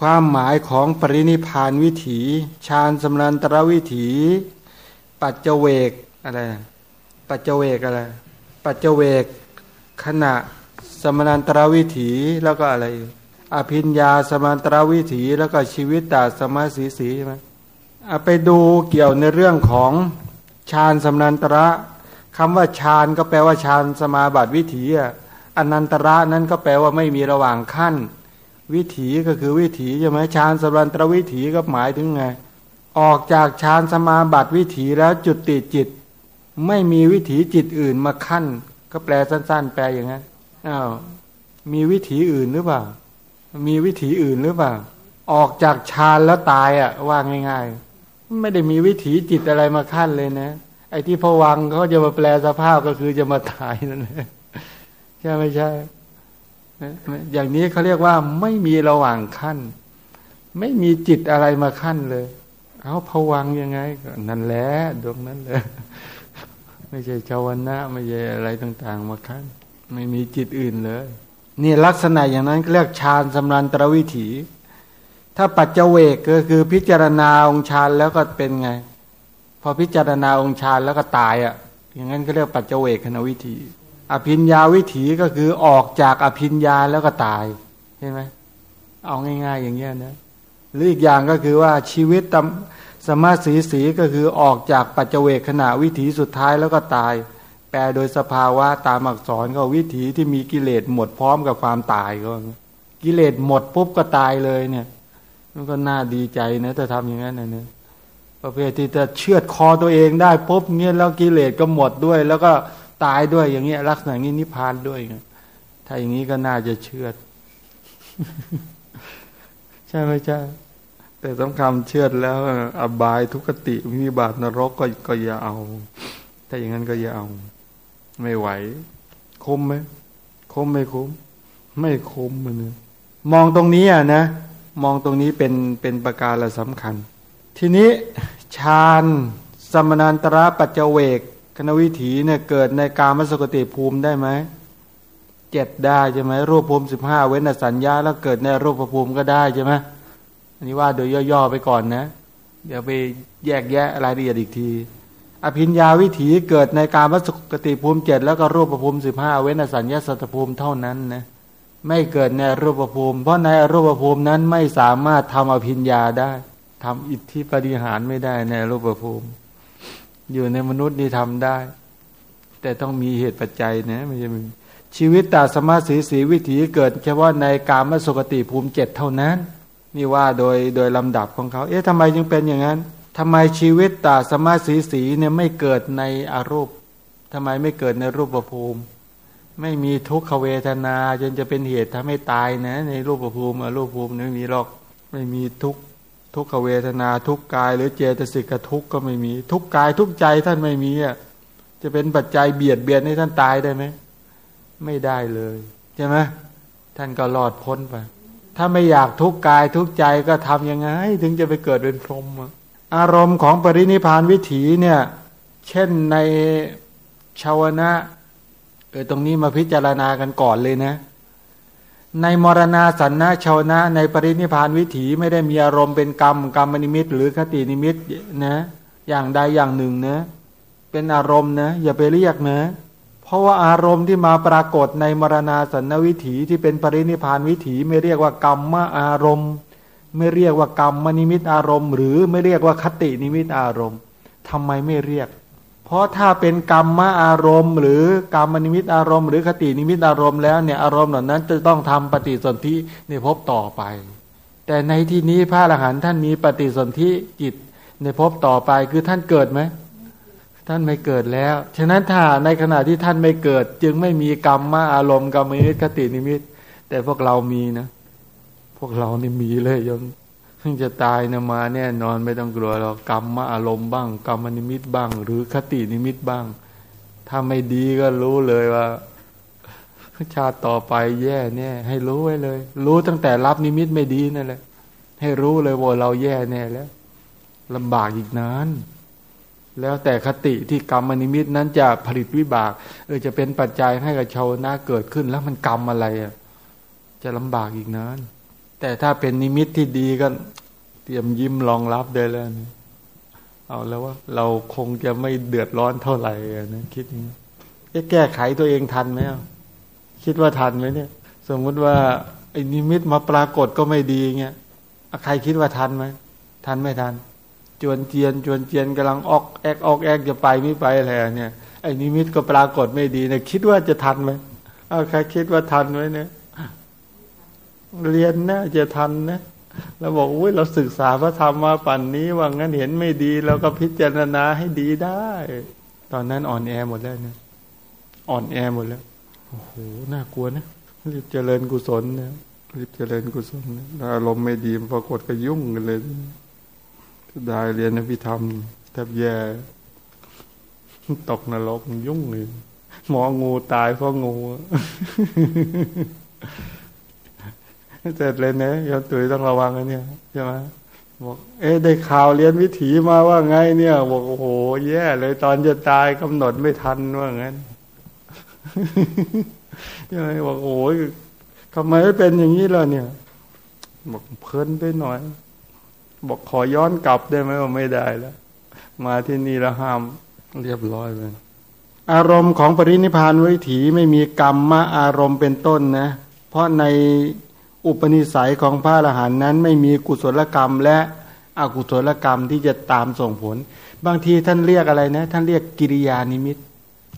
ความหมายของปรินิพานวิถีฌานสำนันตรวิถี ปัจเจเวกอะไรปัจเจเวกอะไรปัจเจเวกขณะสมนันตรวิถีแล้วก็อะไร อภิญญาสมันตรวิถีแล้วก็ชีวิตตาสมาสีสีใช่ไหมไปดูเกี่ยวในเรื่องของฌานสมนันตระคำว่าฌานก็แปลว่าฌานสมาบัติวิถีอะอนันตระนั้นก็แปลว่าไม่มีระหว่างขั้น วิถีก็คือวิถีใช่ไหมฌานสมนันตรวิถีก็หมายถึงไง ออกจากฌานสมาบัติวิถีแล้วจุดติจิต ไม่มีวิถีจิตอื่นมาขั้น ก็แปลสั้น ๆ แปลอย่างนั้นอ้าวมีวิถีอื่นหรือเปล่า มีวิถีอื่นหรือเปล่า ออกจากฌานแล้วตายอะว่าง่าย ๆ ไม่ได้มีวิถีจิตอะไรมาขั้นเลยนะ ไอ้ที่พวังเขาจะมาแปลสภาพก็คือจะมาตายนั่นเองใช่ไม่ใช่ อย่างนี้เขาเรียกว่าไม่มีระหว่างขั้น ไม่มีจิตอะไรมาขั้นเลย เอาพวังยังไงนั่นแหละดวงนั้นเลยไม่ใช่ชาวนะไม่ใช่อะไรต่าง ๆ มาขั้น ไม่มีจิตอื่นเลย นี่ลักษณะอย่างนั้นเรียกฌานสำรันตรวิถี ถ้าปัจเจเวกก็คือพิจารณาองค์ฌานแล้วก็เป็นไง พอพิจารณาองค์ฌานแล้วก็ตายอะ อย่างนั้นก็เรียกปัจเจเวกคณวิถี อภิญญาวิถีก็คือออกจากอภิญญาแล้วก็ตายใช่ไหมเอาง่าย ๆ อย่างเงี้ยนะหรืออีกอย่างก็คือว่าชีวิตตสมาสีสีก็คือออกจากปัจเจเวกขณะวิถีสุดท้ายแล้วก็ตาย แปลโดยสภาวะตามอักษรก็วิถีที่มีกิเลสหมดพร้อมกับความตายก็กิเลสหมดปุ๊บก็ตายเลยเนี่ยมันก็น่าดีใจนะถ้าทำอย่างนั้นนะเนี่ยประเภทที่จะเชือดคอตัวเองได้ปุ๊บเนี่ยแล้วกิเลสก็หมดด้วย แล้วก็ตายด้วยอย่างเงี้ยลักษณะนี้นิพพานด้วยถ้าอย่างนี้ก็น่าจะเชือด ใช่ไหมใช่แต่สำคัญเชื่อแล้วอบายทุกติวิบาตนรกก็ก็อย่าเอา ถ้าอย่างนั้นก็อย่าเอา ไม่ไหวคุมไหมคุมไม่คุมไม่คุมมันมองตรงนี้อะนะ มองตรงนี้เป็นเป็นประการละสำคัญ ทีนี้ฌานสมนันตระปัจเจเวกคณวิถีเนี่ยเกิดในกามสกติภูมิได้ไหมเจ็ดได้ใช่ไหมรูปภูมิสิบห้าเว้นสัญญาแล้วเกิดในรูปภูมิก็ได้ใช่ไหมอันนี้ว่าโดยย่อๆไปก่อนนะ เดี๋ยวไปแยกแยะรายละเอียดอีกที อภิญญาวิถีเกิดในการวัสุกติภูมิเจ็ดแล้วก็รูปภูมิสิบห้าเว้นสัญญาสัตภูมิเท่านั้นนะไม่เกิดในรูปภูมิ เพราะในรูปภูมินั้นไม่สามารถทำอภิญญาได้ทำอิทธิปฏิหารไม่ได้ในรูปภูมิ อยู่ในมนุษย์นี่ทำได้ แต่ต้องมีเหตุปัจจัยนะไม่ใช่ชีวิตตาสมาสีสีวิถีเกิดเฉพาะในกามสุขติภูมิเจ็ดเท่านั้น นี่ว่าโดยโดยลำดับของเขา เอ๊ะทำไมจึงเป็นอย่างนั้น ทำไมชีวิตตาสมาสีสีเนี่ยไม่เกิดในอารูปทำไมไม่เกิดในรูปภูมิ ไม่มีทุกขเวทนา จนจะเป็นเหตุทำให้ตายนะ ในรูปภูมิอรูปภูมิไม่มีหรอก ไม่มีทุกทุกขเวทนาทุกกาย หรือเจตสิกทุกก็ไม่มี ทุกกายทุกใจท่านไม่มีอะจะเป็นปัจจัยเบียดเบียนให้ท่านตายได้ไหมไม่ได้เลยใช่ไหมท่านก็รอดพ้นไปถ้าไม่อยากทุกกายทุกใจก็ทํำยังไง ถึงจะไปเกิดเป็นพรหมอ อารมณ์ของปรินิพานวิถีเนี่ย เช่นในชาวนะเออตรงนี้มาพิจารณากันก่อนเลยนะ ในมรณาสันนะชวนะ ในปรินิพพานวิถีไม่ได้มีอารมณ์เป็นกรรมกรรมนิมิต หรือคตินิมิตนะ อย่างใดอย่างหนึ่งนะ เป็นอารมณ์นะอย่าไปเรียกนะ เพราะว่าอารมณ์ที่มาปรากฏในมรณาสันนวิถีที่เป็นปรินิพพานวิถีไม่เรียกว่ากรรมอารมณ์ ไม่เรียกว่ากรรมนิมิตอารมณ์ หรือไม่เรียกว่าคตินิมิตอารมณ์ทำไมไม่เรียก เพราะถ้าเป็นกรรมอารมณ์ หรือกรรมนิมิตอารมณ์หรือคตินิมิตอารมณ์แล้วเนี่ยอารมณ์เหล่านั้นจะต้องทำปฏิสนธิในภพต่อไป แต่ในที่นี้พระอรหันต์ท่านมีปฏิสนธิจิตในภพต่อไปคือท่านเกิดไหมท่านไม่เกิดแล้ว ฉะนั้นถ้าในขณะที่ท่านไม่เกิด จึงไม่มีกรรมมาอารมณ์กรรมนิมิตคตินิมิต แต่พวกเรามีนะ พวกเรานี่มีเลยโยมเพิ่งจะตายนะมาแน่นอนไม่ต้องกลัวหรอกกรรมมาอารมณ์บ้าง กรรมนิมิตบ้าง หรือคตินิมิตบ้าง ถ้าไม่ดีก็รู้เลยว่า ชาติต่อไปแย่แน่ให้รู้ไว้เลย รู้ตั้งแต่รับนิมิตไม่ดีนั่นแหละให้รู้เลยว่าเราแย่แน่แล้วลำบากอีกนานแล้วแต่คติที่กรรมนิมิตนั้นจะผลิตวิบากเออจะเป็นปัจจัยให้กับชาวนาเกิดขึ้น แล้วมันกรรมอะไรอะจะลำบากอีกนาน แต่ถ้าเป็นนิมิตที่ดีก็ เตรียมยิ้มรองรับได้แล้วนี่เอาแล้วว่า เราคงจะไม่เดือดร้อนเท่าไหร่นะคิดนี้จะแก้ไขตัวเองทันไหมคิดว่าทันไหมเนี่ย สมมุติว่าไอ้นิมิตมาปรากฏก็ไม่ดีเงี้ยใครคิดว่าทันไหมทันไม่ทัน จวนเจียน จวนเจียนกำลังออกแอกออกแอกจะไปไม่ไปอะไรเนี่ยไอ้นิมิตก็ปรากฏไม่ดีเนี่ยคิดว่าจะทันไหมเอาใครคิดว่าทันไหมเนี่ย เรียนนะจะทันนะเราบอกอุ้ยเราศึกษาพระธรรมมาปั่นนี้ว่างั้นเห็นไม่ดีเราก็พิจารณาให้ดีได้ ตอนนั้นอ่อนแอหมดแล้วเนี่ยอ่อนแอหมดแล้วโอ้โหน่ากลัวนะรีบเจริญกุศลนะรีบเจริญกุศลนะอารมณ์ไม่ดีปรากฏก็ยุ่งกันเลยได้เรียนพิธรรมแทบแย่ตกนรกยุ่งเลยหมองูตายเพราะงู เสร็จเลยเนะยอมตุยต้องระวังอันเนี่ยใช่ไหมบอกเอ๊ได้ข่าวเรียนวิถีมาว่าไงเนี่ยบอกโอ้โห แย่เลยตอนจะตายกำหนดไม่ทันว่างั้นใช่ไหมบอกโอ้ยทำไมไม่เป็นอย่างนี้ล่ะเนี่ย บอกเพลินไปหน่อย บอกขอย้อนกลับได้ไหมว่าไม่ได้แล้ว มาที่นี่แล้วห้ามเรียบร้อยเลยอารมณ์ของปรินิพานวิถีไม่มีกรรมมาอารมณ์เป็นต้นนะ เพราะใน อุปนิสัยของพระอรหันต์นั้นไม่มีกุศลกรรมและอกุศลกรรมที่จะตามส่งผล บางทีท่านเรียกอะไรนะ ท่านเรียกกิริยานิมิต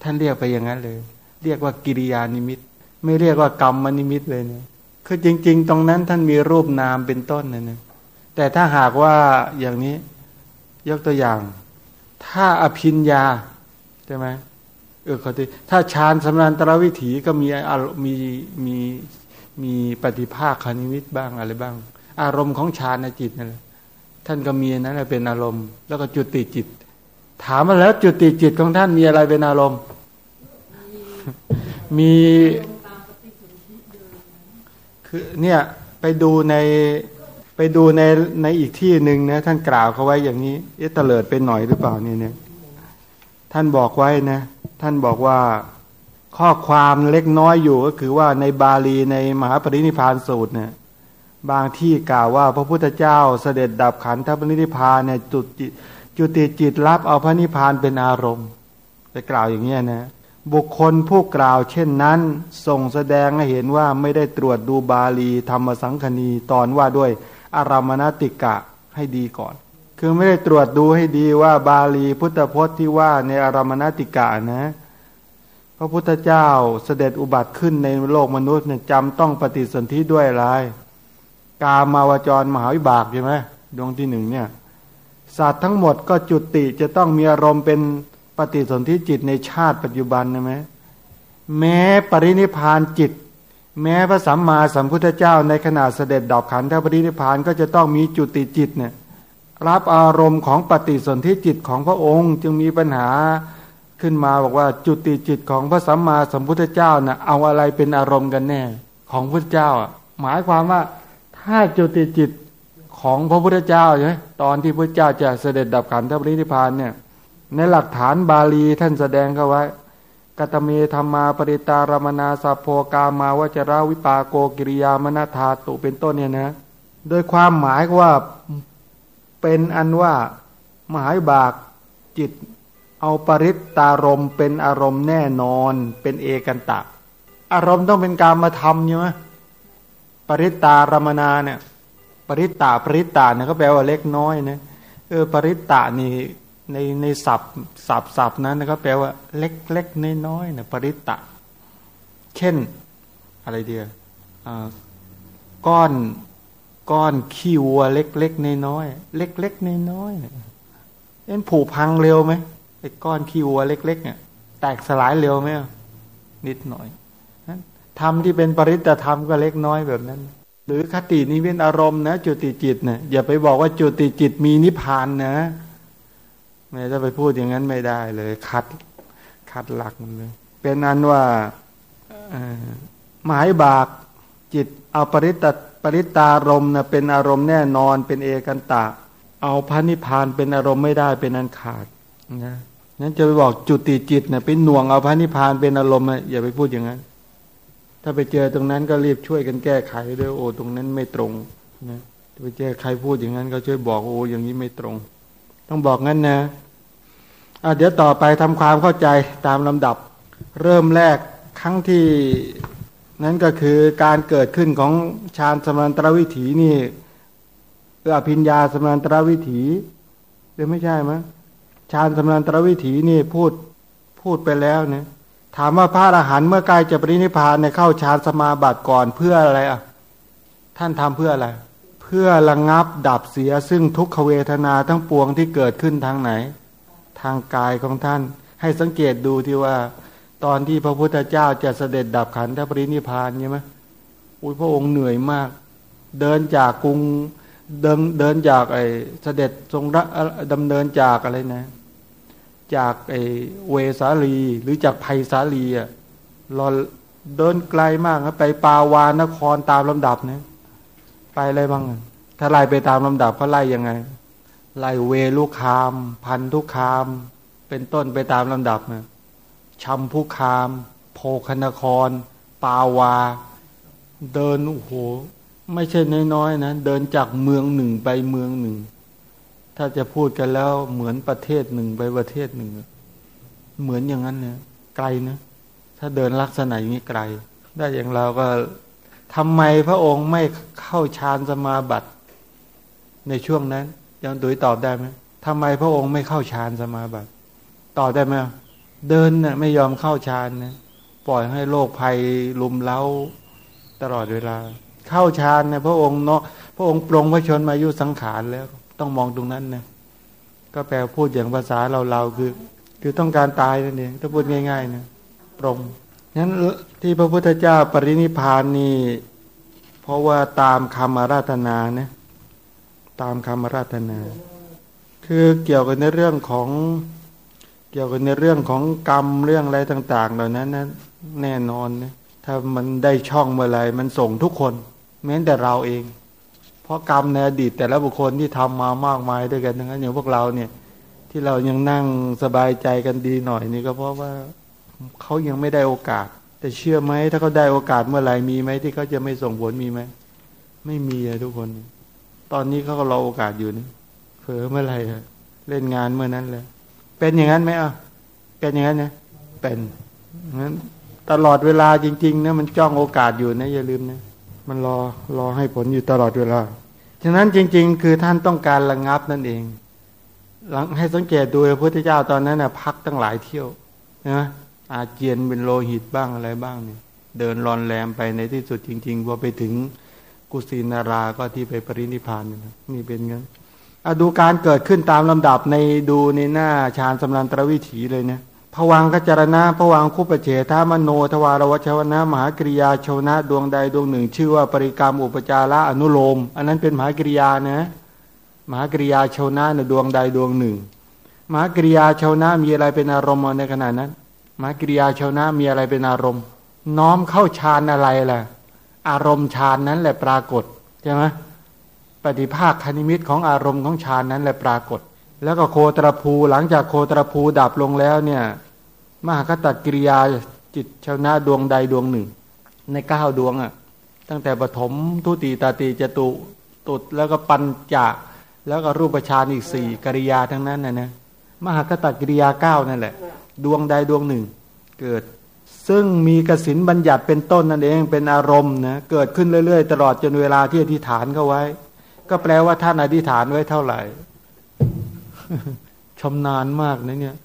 ท่านเรียกไปอย่างนั้นเลย เรียกว่ากิริยานิมิต ไม่เรียกว่ากรรมมนิมิตเลยเนี่ยคือจริง ๆ ตรงนั้นท่านมีรูปนามเป็นต้นนะเนี่ยแต่ถ้าหากว่าอย่างนี้ยกตัวอย่าง ถ้าอภินยาใช่ไหมเออเขาทีถ้าฌานสำนันตรวิถีก็มีมีมี มีปฏิภาคคณิมิตบ้างอะไรบ้าง อารมณ์ของฌานในจิตนั่นแหละท่านก็มีนั้นเป็นอารมณ์ แล้วก็จุติจิต ถามมาแล้วจุติจิตของท่านมีอะไรเป็นอารมณ์ มีคือเนี่ยไปดูในไปดูในในอีกที่หนึ่งนะท่านกล่าวเขาไว้อย่างนี้เอ๊ะเตลิดไปหน่อยหรือเปล่าเนี่ยเนี่ยท่านบอกไว้นะ ท่านบอกว่า ข้อความเล็กน้อยอยู่ก็คือว่าในบาลีในมหาปรินิพานสูตรเนี่ยบางที่กล่าวว่าพระพุทธเจ้าเสด็จดับขันธปรินิพานเนี่ยจุดจุติจิตรับเอาพระนิพานเป็นอารมณ์ไปกล่าวอย่างเงี้ยนะบุคคลผู้กล่าวเช่นนั้นส่งแสดงให้เห็นว่าไม่ได้ตรวจดูบาลีธรรมสังคณีตอนว่าด้วยอารามณติกะให้ดีก่อน คือไม่ได้ตรวจดูให้ดีว่าบาลีพุทธพจน์ที่ว่าในอารามณติกะนะ ระพุทธเจ้าเสด็จอุบัติขึ้นในโลกมนุษย์เนี่ยจำต้องปฏิสนธิด้วยอะไร กามาวจรมหาวิบากใช่ไหมดวงที่หนึ่งเนี่ยสัตว์ทั้งหมดก็จุติจะต้องมีอารมณ์เป็นปฏิสนธิจิตในชาติปัจจุบันใช่ไหมแม้ปรินิพานจิต แม้พระสัมมาสัมพุทธเจ้าในขณะเสด็จดับขันธปรินิพานก็จะต้องมีจุติจิตเนี่ยรับอารมณ์ของปฏิสนธิจิตของพระองค์จึงมีปัญหา ขึ้นมาบอกว่าจุติจิตของพระสัมมาสัมพุทธเจ้านะ่ะเอาอะไรเป็นอารมณ์กันแน่ ของพระเจ้าอะหมายความว่าถ้าจุติจิตของพระพุทธเจ้าใช่ไหมตอนที่พระเจ้าจะเสด็จดับขันธปรินิพานเนี่ยในหลักฐานบาลีท่านแสดงเข้าไว้กัตเมธรรมาปริตารมนาสัพโพกามาวจราวิปาโกกิริยามนาธาตุเป็นต้นเนี่ยนะ โดยความหมายว่าเป็นอันว่ามหายบากจิต เอาปริตตารมเป็นอารมณ์แน่นอนเป็นเอกันตะ อารมณ์ต้องเป็นการมาทำใช่ไหมปริตตารมนาเนี่ย ปริตตาปริตตาเนี่ยก็แปลว่าเล็กน้อยนะเออปริตตานี่ในในศัพท์ศัพท์ศัพท์นั้นก็แปลว่าเล็กเล็กน้อยน้อยเนี่ยปริตตะ เช่น อะไรเดียวก้อนก้อนขี้วัวเล็กเล็กน้อยน้อยเล็กเล็กน้อยน้อยเนี่ยเอ็นผูพังเร็วไหม ไอ้ก้อนขี้วัวเล็กๆเนี่ยแตกสลายเร็วไหมนิดหน่อยทำที่เป็นปริตธรรมก็เล็กน้อยแบบนั้น หรือคตินิเวศอารมณ์นะจุติจิตเนะอย่าไปบอกว่าจุติจิตมีนิพพานนะไม่จะไปพูดอย่างนั้นไม่ได้เลย คัด คัดหลักมันเลย เป็นนั้นว่าหมายบากจิตเอาปริตปริตารมนะเป็นอารมณ์แน่นอนเป็นเอกันตะ เอาพระนิพพานเป็นอารมณ์ไม่ได้เป็นอันขาดนะ นั้นจะไปบอกจุติจิตเนี่ยเป็นหน่วงเอาพระนิพพานเป็นอารมณ์อย่าไปพูดอย่างนั้น ถ้าไปเจอตรงนั้นก็รีบช่วยกันแก้ไขด้วยโอ้ตรงนั้นไม่ตรงนะไปเจอใครพูดอย่างนั้น ก็ช่วยบอกโอ้อย่างนี้ไม่ตรง ต้องบอกงั้นนะอะเดี๋ยวต่อไปทำความเข้าใจตามลำดับ เริ่มแรกครั้งที่นั้นก็คือการเกิดขึ้นของฌานสมันตรวิถีนี่เออพิญญาสมันตรวิถีหรือไม่ใช่ไหม ฌานสำนันตรวิถีนี่พูดพูดไปแล้วเนี่ยถามว่าพระอรหันต์เมื่อกล้จะปรินิพานในเข้าฌานสมาบัติก่อนเพื่ออะไรอะ ท่านทำเพื่ออะไร เพื่อระงงับดับเสียซึ่งทุกขเวทนาทั้งปวงที่เกิดขึ้นทางไหน ทางกายของท่าน ให้สังเกตดูที่ว่า ตอนที่พระพุทธเจ้าจะเสด็จดับขันธปรินิพานใช่ไหมอุ้ยพระองค์เหนื่อยมาก เดินจากกรุงเดินเดินจากไอเสด็จทรงดำเนินจากอะไรนะ จากไอเวสาลี หรือจากไผ่สาลีอะรอเดินไกลมากครับไปปาวานครตามลำดับเนี่ยไปอะไรบ้าง ถ้าไล่ไปตามลำดับเขาไล่ยังไง ไล่เวลุคาม พันธุคาม เป็นต้นไปตามลำดับนะชัมพุคาม โพคนคร ปาวา เดินโอ้โห ไม่ใช่น้อยๆนะ เดินจากเมืองหนึ่งไปเมืองหนึ่ง ถ้าจะพูดกันแล้วเหมือนประเทศหนึ่งไปประเทศหนึ่ง เหมือนอย่างนั้นเนี่ยไกลนะ ถ้าเดินลักษณะอย่างนี้ไกล ได้อย่างเราก็ทำไมพระองค์ไม่เข้าฌานสมาบัติ ในช่วงนั้นยังตุยตอบได้ไหมทำไมพระองค์ไม่เข้าฌานสมาบัติ ตอบได้ไหมเดินน่ะไม่ยอมเข้าฌานนะปล่อยให้โลกภัยลุมเล้าตลอดเวลา เข้าฌานเนี่ยพระองค์เนาะพระองค์ปรงพระชนมายุสังขารแล้ว ต้องมองตรงนั้นนะก็แปลพูดอย่างภาษาเราเราคือ คือต้องการตายนั่นเองถ้าพูดง่ายๆนะปรงนั้นที่พระพุทธเจ้าปรินิพานนี่เพราะว่าตามคำอาราธนานะตามคำอาราธนา คือเกี่ยวกับในเรื่องของเกี่ยวกับในเรื่องของกรรมเรื่องอะไรต่าง ๆ เหล่านั้นนะแน่นอนนะถ้ามันได้ช่องเมื่อไรมันส่งทุกคน แม้แต่เราเอง เพราะกรรมในอดีตแต่ละบุคคลที่ทำมามากมายด้วยกันทั้งนั้นอย่างพวกเราเนี่ย ที่เรายังนั่งสบายใจกันดีหน่อยนี่ก็เพราะว่าเขายังไม่ได้โอกาส แต่เชื่อไหมถ้าเขาได้โอกาสเมื่อไหร่มีไหมที่เขาจะไม่ส่งผลมีไหมไม่มีอะทุกคน ตอนนี้เขาก็รอโอกาสอยู่นี่เผลอเมื่อไหร่เล่นงานเมื่อนั้นเลยเป็นอย่างนั้นไหมอะเป็นอย่างนั้นนะเป็นงั้นตลอดเวลาจริงๆนะมันจ้องโอกาสอยู่นะอย่าลืมนะ มันรอรอให้ผลอยู่ตลอดเวลา ฉะนั้นจริง ๆ คือท่านต้องการระงงับนั่นเอง หลังให้สังเกตดูพระพุทธเจ้าตอนนั้นนะพักตั้งหลายเที่ยวนะอาเจียนเป็นโลหิตบ้างอะไรบ้างเนี่ย เดินรอนแรมไปในที่สุดจริงๆพอไปถึงกุสินาราก็ที่ไปปรินิพานนี่เป็นงั้นดูการเกิดขึ้นตามลำดับในดูในหน้าฌานสำรันตรวิถีเลยเนี่ย ผวังกจรณะผวังคุปเฉทามโนทวารวชวนะมหากริยาชวนะดวงใดดวงหนึ่ง ชื่อว่าปริกรรมอุปจาระอนุโลม อันนั้นเป็นมหากริยานะมหากริยาชวนะในดวงใดดวงหนึ่งมหากริยาชวนะมีอะไรเป็นอารมณ์ในขณะนั้นมหากริยาชวนะมีอะไรเป็นอารมณ์ น้อมเข้าฌานอะไรล่ะ อารมณ์ฌานนั้นแหละปรากฏใช่ไหมปฏิภาคคณิมิตของอารมณ์ของฌานนั้นแหละปรากฏ แล้วก็โคตรภูหลังจากโคตรภูดับลงแล้วเนี่ย มหาคตกิริยาจิตชาวนะดวงใดดวงหนึ่ง ในเก้าดวงอะ่ะ ตั้งแต่ปฐมทุติตาติจตุตุดแล้วก็ปัญจะ แล้วก็รูปฌานอีกสี่กิริยาทั้งนั้นนะนะมหาคตกิริยาเก้านั่นแหละ ดวงใดดวงหนึ่ง เกิด ซึ่งมีกสินบัญญัติเป็นต้นนั่นเองเป็นอารมณ์นะเกิดขึ้นเรื่อย ๆ ตลอดจนเวลาที่อธิษฐานเข้าไว้ ก็แปลว่าท่านอธิษฐานไว้เท่าไหร่ ชำนาญมากนะเนี่ย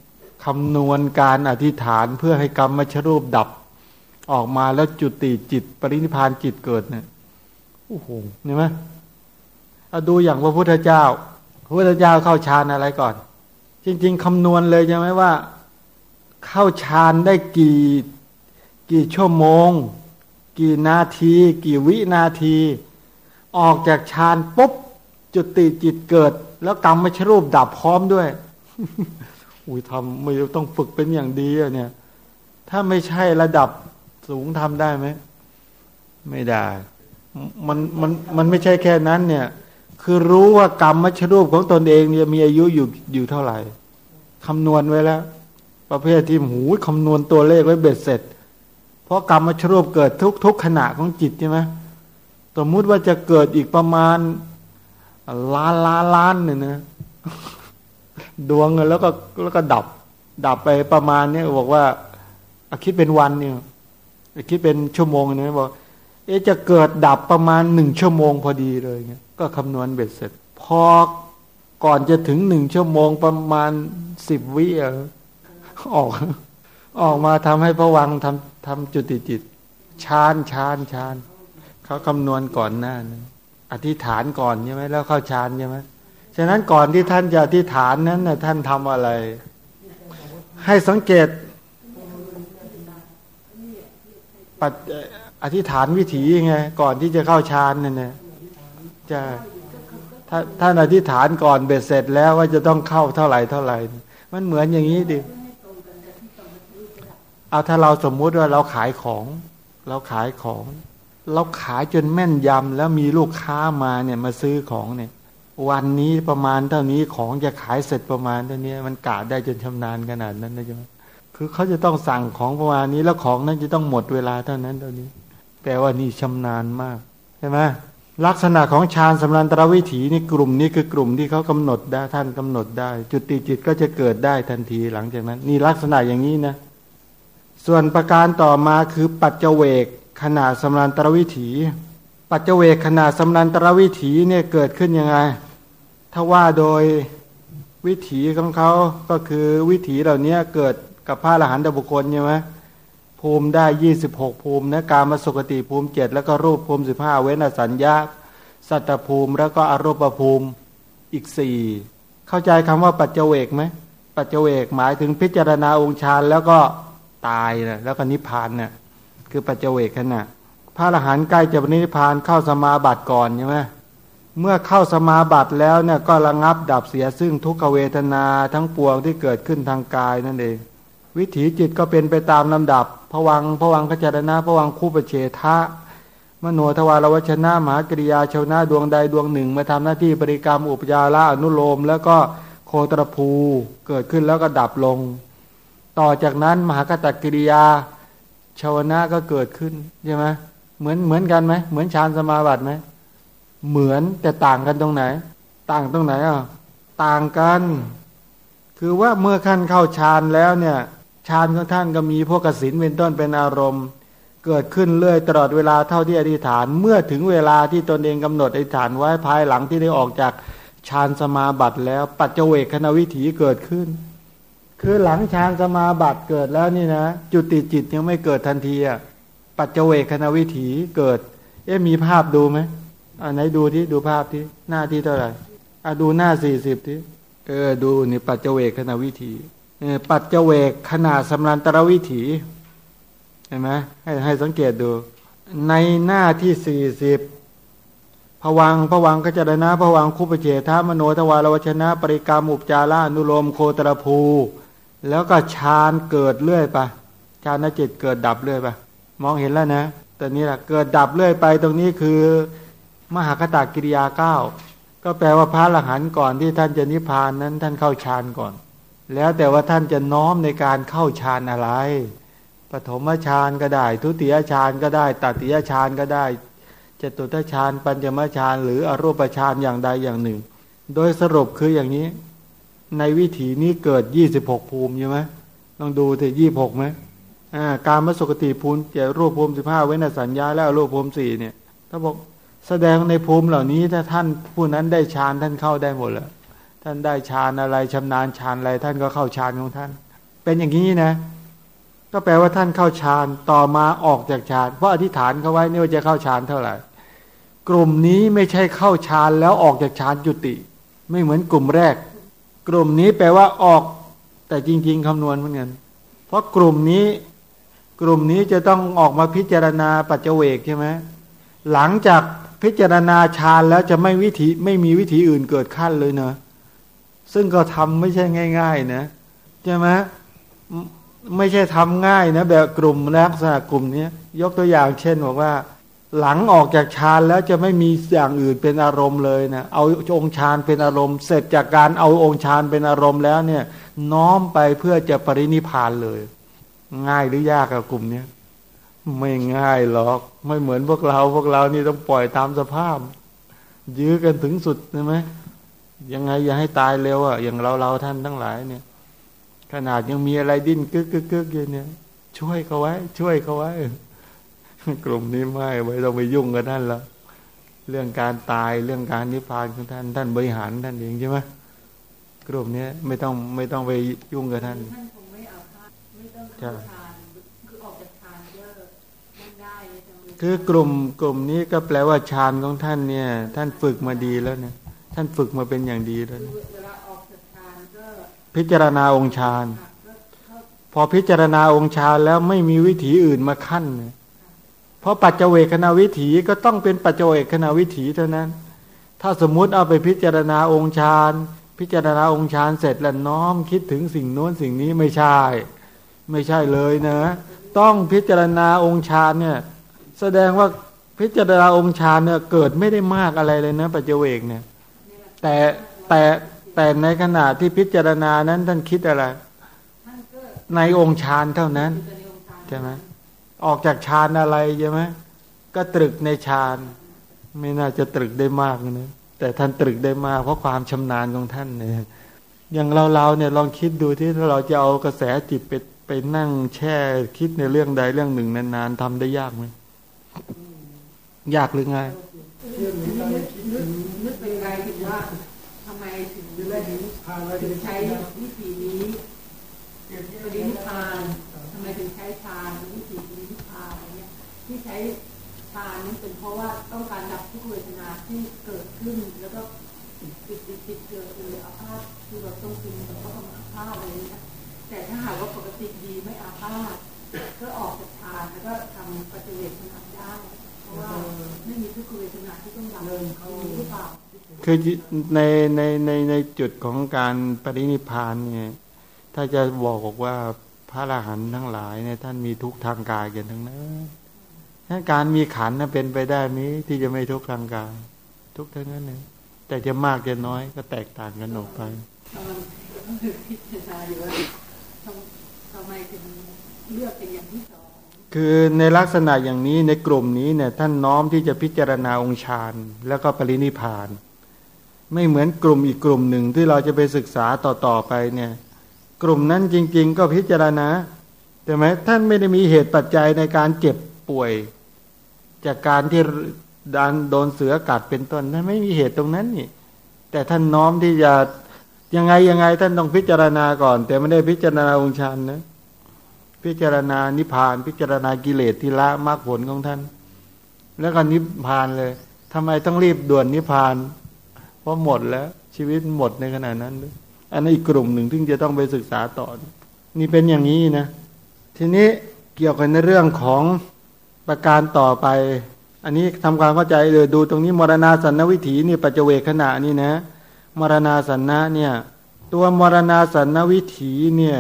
คำนวณการอธิษฐานเพื่อให้กรรมมชรูปดับ ออกมาแล้วจุติจิต ปรินิพานจิตเกิดเนี่ยโอ้โหเห็นไหมเอาดูอย่างพระพุทธเจ้า พระพุทธเจ้าเข้าฌานอะไรก่อน จริง ๆคำนวณเลยใช่ไหมว่า เข้าฌานได้กี่ กี่ชั่วโมง กี่นาที กี่วินาที ออกจากฌานปุ๊บจุติจิตเกิด แล้วกรรมไม่ชรูปดับพร้อมด้วย อุ้ยทำไม่ต้องฝึกเป็นอย่างดีอะเนี่ย ถ้าไม่ใช่ระดับสูงทำได้ไหม ไม่ได้ มันมันมันไม่ใช่แค่นั้น เนี่ย คือรู้ว่ากรรมมัชรูปของตนเองเนี่ยมีอายุอยู่อยู่เท่าไหร่คำนวณไว้แล้ว ประเภทที่หูคำนวณตัวเลขไว้เบ็ดเสร็จ เพราะกรรมมัชรูปเกิดทุกทุกขณะของจิตใช่ไหมสมมุติว่าจะเกิดอีกประมาณ ล้านล้านล้านเนี่ยนะดวงแล้วก็แล้วก็ดับ ดับไปประมาณเนี้ยบอกว่าคิดเป็นวันเนี่ยคิดเป็นชั่วโมงเนี่ยบอกเอ๊จะเกิดดับประมาณหนึ่งชั่วโมงพอดีเลยเงี้ยก็คำนวณเบ็ดเสร็จ พอก่อนจะถึงหนึ่งชั่วโมงประมาณสิบวิออก ออกมาทำให้พระวังทำทำจุติจิตชานชานชานเขาคำนวณก่อนหน้านั้น อธิษฐานก่อนใช่ไหมแล้วเข้าฌานใช่ไหมฉะนั้นก่อนที่ท่านจะอธิษฐานนั้นนะท่านทำอะไร ให้สังเกตปัดอธิษฐานวิถีไงก่อนที่จะเข้าฌานนั่นนะจะถ้าท่านอธิษฐานก่อนเบ็ดเสร็จแล้วว่าจะต้องเข้าเท่าไหร่เท่าไหร่ มันเหมือนอย่างนี้ดิเอาถ้าเราสมมุติว่าเราขายของ เราขายของ เราขายจนแม่นยำแล้วมีลูกค้ามาเนี่ยมาซื้อของเนี่ย วันนี้ประมาณเท่านี้ของจะขายเสร็จประมาณเท่านี้มันกาดได้จนชำนาญขนาดนั้นนะจ๊ะคือเขาจะต้องสั่งของประมาณนี้แล้วของนั้นจะต้องหมดเวลาเท่านั้นเท่านี้แปลว่านี่ชำนาญมากใช่ไหมลักษณะของฌานสำรันตรวิถีนี่กลุ่มนี้คือกลุ่มที่เขากำหนดได้ท่านกำหนดได้ จุดติจิตก็จะเกิดได้ทันทีหลังจากนั้น นี่ลักษณะอย่างนี้นะ ส่วนประการต่อมาคือปัจเจเวก ขนาดสำรันตรวิถี ปัจเจเวกขนาดสำรันตรวิถีเนี่ยเกิดขึ้นยังไง ถ้าว่าโดยวิถีของเขาก็คือวิถีเหล่านี้เกิดกับพระอรหันตบุคคลใช่ไหมภูมิได้ยี่สิบหกภูมินะการมาสุกติภูมิเจ็ดแล้วก็รูปภูมิสิบห้าเว้นอสัญญาสัตตภูมิแล้วก็อรูปภูมิอีกสี่เข้าใจคำว่าปัจเจเวกไหมปัจเจเวกหมายถึงพิจารณาองค์ฌานแล้วก็ตายนะแล้วก็นิพพานเนะ่ย คือปัจเจเวกขณะ พระอรหันต์ใกล้จะนิพพานเข้าสมาบัติก่อนใช่ไหมเมื่อเข้าสมาบัติแล้วเนี่ยก็ระงับดับเสียซึ่งทุกขเวทนาทั้งปวงที่เกิดขึ้นทางกายนั่นเอง วิถีจิตก็เป็นไปตามลำดับผวังผวังขจรณะผวังคู่ประเชทะมโนทวารวชนะมหากริยาชาวนาดวงใดดวงหนึ่งมาทำหน้าที่ปริกรรมอุปยาละอนุโลม แล้วก็โคตรภูเกิดขึ้นแล้วก็ดับลง ต่อจากนั้นมหากตกิริยา ชาวนะก็เกิดขึ้นใช่ไหมเหมือนเหมือนกันไหมเหมือนฌานสมาบัติไหมเหมือนแต่ต่างกันตรงไหน ต่างตรงไหนอะต่างกัน คือว่าเมื่อขั้นเข้าฌานแล้วเนี่ยฌานของท่านก็มีพวกกสินเป็นต้นเป็นอารมณ์ เกิดขึ้นเรื่อยตลอดเวลาเท่าที่อธิษฐาน เมื่อถึงเวลาที่ตนเองกำหนดอธิษฐานไว้ภายหลังที่ได้ออกจากฌานสมาบัติแล้วปัจเจเวกคณวิถีเกิดขึ้น คือหลังฌานสมาบัติเกิดแล้วนี่นะ จุติจิตยังไม่เกิดทันทีอะปัจเจเวคณวิถีเกิด เอ๊ะมีภาพดูไหมอันไหนดูที่ดูภาพที่หน้าที่เท่าไหร่อะดูหน้าสี่สิบที่เออดูนี่ปัจเจเวคณวิถีเออปัจเจเวกขนาดสำรันตรวิถีเห็นไหมให้ให้สังเกตดู ในหน้าที่สี่สิบผวังผวังก็จะได้นะผวังคุปเฉทามโนทวารวชนะ ปริกรรมอุปจารานุโลมโคตรภู แล้วก็ฌานเกิดเรื่อยไปฌานจิตเกิดดับเรื่อยไปมองเห็นแล้วนะแต่นี้แหละเกิดดับเรื่อยไปตรงนี้คือ มหาคตากิริยาเก้าก็แปลว่าพระละหันก่อนที่ท่านจะนิพพานนั้นท่านเข้าฌานก่อน แล้วแต่ว่าท่านจะน้อมในการเข้าฌานอะไร ปฐมฌานก็ได้ ทุติยฌานก็ได้ตติยฌานก็ได้จตุตฌานปัญจมฌานหรืออรูปฌานอย่างใดอย่างหนึ่ง โดยสรุปคืออย่างนี้ ในวิถีนี้เกิดยี่สิบหกภูมิใช่ไหมลองดูสิยี่หกไหมอ่าการมสุกติภูมิเจรูปภูมิสิบห้าเว้นสัญญาแล้วรูปภูมิสี่เนี่ยถ้าบอกแสดงในภูมิเหล่านี้ถ้าท่านผู้นั้นได้ฌานท่านเข้าได้หมดแล้วท่านได้ฌานอะไรชำนาญฌานอะไร ท่านก็เข้าฌานของท่าน เป็นอย่างนี้นะ ก็แปลว่าท่านเข้าฌานต่อมาออกจากฌานเพราะอธิษฐานเขาไว้นี่ว่าจะเข้าฌานเท่าไหร่ กลุ่มนี้ไม่ใช่เข้าฌานแล้วออกจากฌานจุติ ไม่เหมือนกลุ่มแรก กลุ่มนี้แปลว่าออก แต่จริง ๆคำนวณเหมือนกันเพราะกลุ่มนี้ กลุ่มนี้จะต้องออกมาพิจารณาปัจเจเวกใช่ไหมหลังจากพิจารณาฌานแล้วจะไม่วิธีไม่มีวิธีอื่นเกิดขั้นเลยเนะซึ่งก็ทำไม่ใช่ง่าย ๆ นะใช่ไหมไม่ใช่ทำง่ายนะแบบกลุ่มลักษณะกลุ่มนี้ยกตัวอย่างเช่นบอกว่า หลังออกจากฌานแล้วจะไม่มีอย่างอื่นเป็นอารมณ์เลยนะเอาองค์ฌานเป็นอารมณ์ เสร็จจากการเอาองค์ฌานเป็นอารมณ์แล้วเนี่ย น้อมไปเพื่อจะปรินิพานเลย ง่ายหรือยากกับกลุ่มเนี้ยไม่ง่ายหรอก ไม่เหมือนพวกเราพวกเรานี่ต้องปล่อยตามสภาพ ยื้อกันถึงสุดใช่ไหมยังไงอย่าให้ตายเร็วอะอย่างเราเราท่านทั้งหลายเนี่ย ขนาดยังมีอะไรดิ้นกึกกึกกึกอยู่เนี่ย ช่วยเขาไว้ ช่วยเขาไว้ กลุ่มนี้ไม่ไว้ต้องไปยุ่งกับท่านละเรื่องการตายเรื่องการนิพพานของท่าน ท่านบริหารท่านเองใช่ไหมกลุ่มนี้ไม่ต้องไม่ต้องไปยุ่งกับท่านท่านคงไม่เอาพาไม่ต้องทานคือออกจากทานก็ได้คือกลุ่มกลุ่มนี้ก็แปลว่าฌานของท่านเนี่ย ท่านฝึกมาดีแล้วเนี่ย ท่านฝึกมาเป็นอย่างดีแล้วพิจารณาองค์ฌานพอพิจารณาองค์ฌานแล้วไม่มีวิถีอื่นมาขั้นเพราะปัจเจเวคณาวิถีก็ต้องเป็นปัจเจเวคณาวิถีเท่านั้น ถ้าสมมุติเอาไปพิจารณาองค์ฌานพิจารณาองค์ฌานเสร็จแล้วน้อมคิดถึงสิ่งโน้นสิ่งนี้ไม่ใช่ ไม่ใช่เลยนะ ต้องพิจารณาองค์ฌานเนี่ย แสดงว่าพิจารณาองค์ฌานเนี่ยเกิดไม่ได้มากอะไรเลยนะ ปัจเจเวกเนี่ย แต่แต่แต่ในขณะที่พิจารณานั้นท่านคิดอะไร ในองค์ฌานเท่านั้นใช่ไหม ออกจากฌานอะไรใช่ไหมก็ตรึกในฌาน ไม่น่าจะตรึกได้มากนะแต่ท่านตรึกได้มากเพราะความชำนาญของท่านเนี่ยอย่างเราเราเนี่ยลองคิดดูที่ถ้าเราจะเอากระแสจิตไปไปนั่งแช่คิดในเรื่องใดเรื่องหนึ่งนานๆทำได้ยากไหมยากหรือไงนึกเป็นไงถึงว่าทำไมถึงถึงใช้วิธีนี้ ปรินิพานทำไมถึงใช้ฌานวิธีปรินิพานอะไรเงี้ยที่ใช้ฌานนี่เป็นเพราะว่าต้องการดับทุกเวทนาที่เกิดขึ้น แล้วก็ติดติดติดเกิดเลยอาภาษคือเราต้องกินเราก็ต้องอาภาษอะไรเงี้ยแต่ถ้าหากว่าปกติดีไม่อาภาษก็ออกจากฌานแล้วก็ทำปฏิเวทนาได้เพราะว่าไม่มีทุกเวทนาที่ต้องดับเขาหรือเปล่าคือในในในในจุดของการปรินิพานเนี่ย ถ้าจะบอกบอกว่าพระอรหันต์ทั้งหลายเนี่ยท่านมีทุกทางกายกันทั้งนั้นถ้าการมีขันนั้นเป็นไปได้นี้ที่จะไม่ทุกทางกาย ทุกทั้งนั้นเลยแต่จะมากจะน้อยก็แตกต่างกันออกไปทำไมถึงเลือกเป็นอย่างที่สองคือในลักษณะอย่างนี้ในกลุ่มนี้เนี่ยท่านน้อมที่จะพิจารณาองค์ฌานแล้วก็ปรินิพาน ไม่เหมือนกลุ่มอีกกลุ่มหนึ่งที่เราจะไปศึกษาต่อๆไปเนี่ย กลุ่มนั้นจริง ๆ ก็พิจารณาแต่ไหมท่านไม่ได้มีเหตุปัจจัยในการเจ็บป่วย จากการที่ดันโดนเสือกัดเป็นต้นท่านไม่มีเหตุตรงนั้นนี่แต่ท่านน้อมที่จะยังไงยังไงท่านต้องพิจารณาก่อน แต่ไม่ได้พิจารณาองค์ฌานนะพิจารณานิพพาน พิจารณากิเลสที่ละมรรคผลของท่าน แล้วก็นิพพานเลยทำไมต้องรีบด่วนนิพพาน เพราะหมดแล้วชีวิตหมดในขณะนั้น อันนี้อีกกลุ่มหนึ่งที่จะต้องไปศึกษาต่อ นี่เป็นอย่างนี้นะ ทีนี้เกี่ยวกันในเรื่องของประการต่อไป อันนี้ทำความเข้าใจเลยดูตรงนี้มรณาสันนวิถีนี่ปัจเจเวขณะนี่นะ มรณาสันนะเนี่ย ตัวมรณาสันนวิถีเนี่ย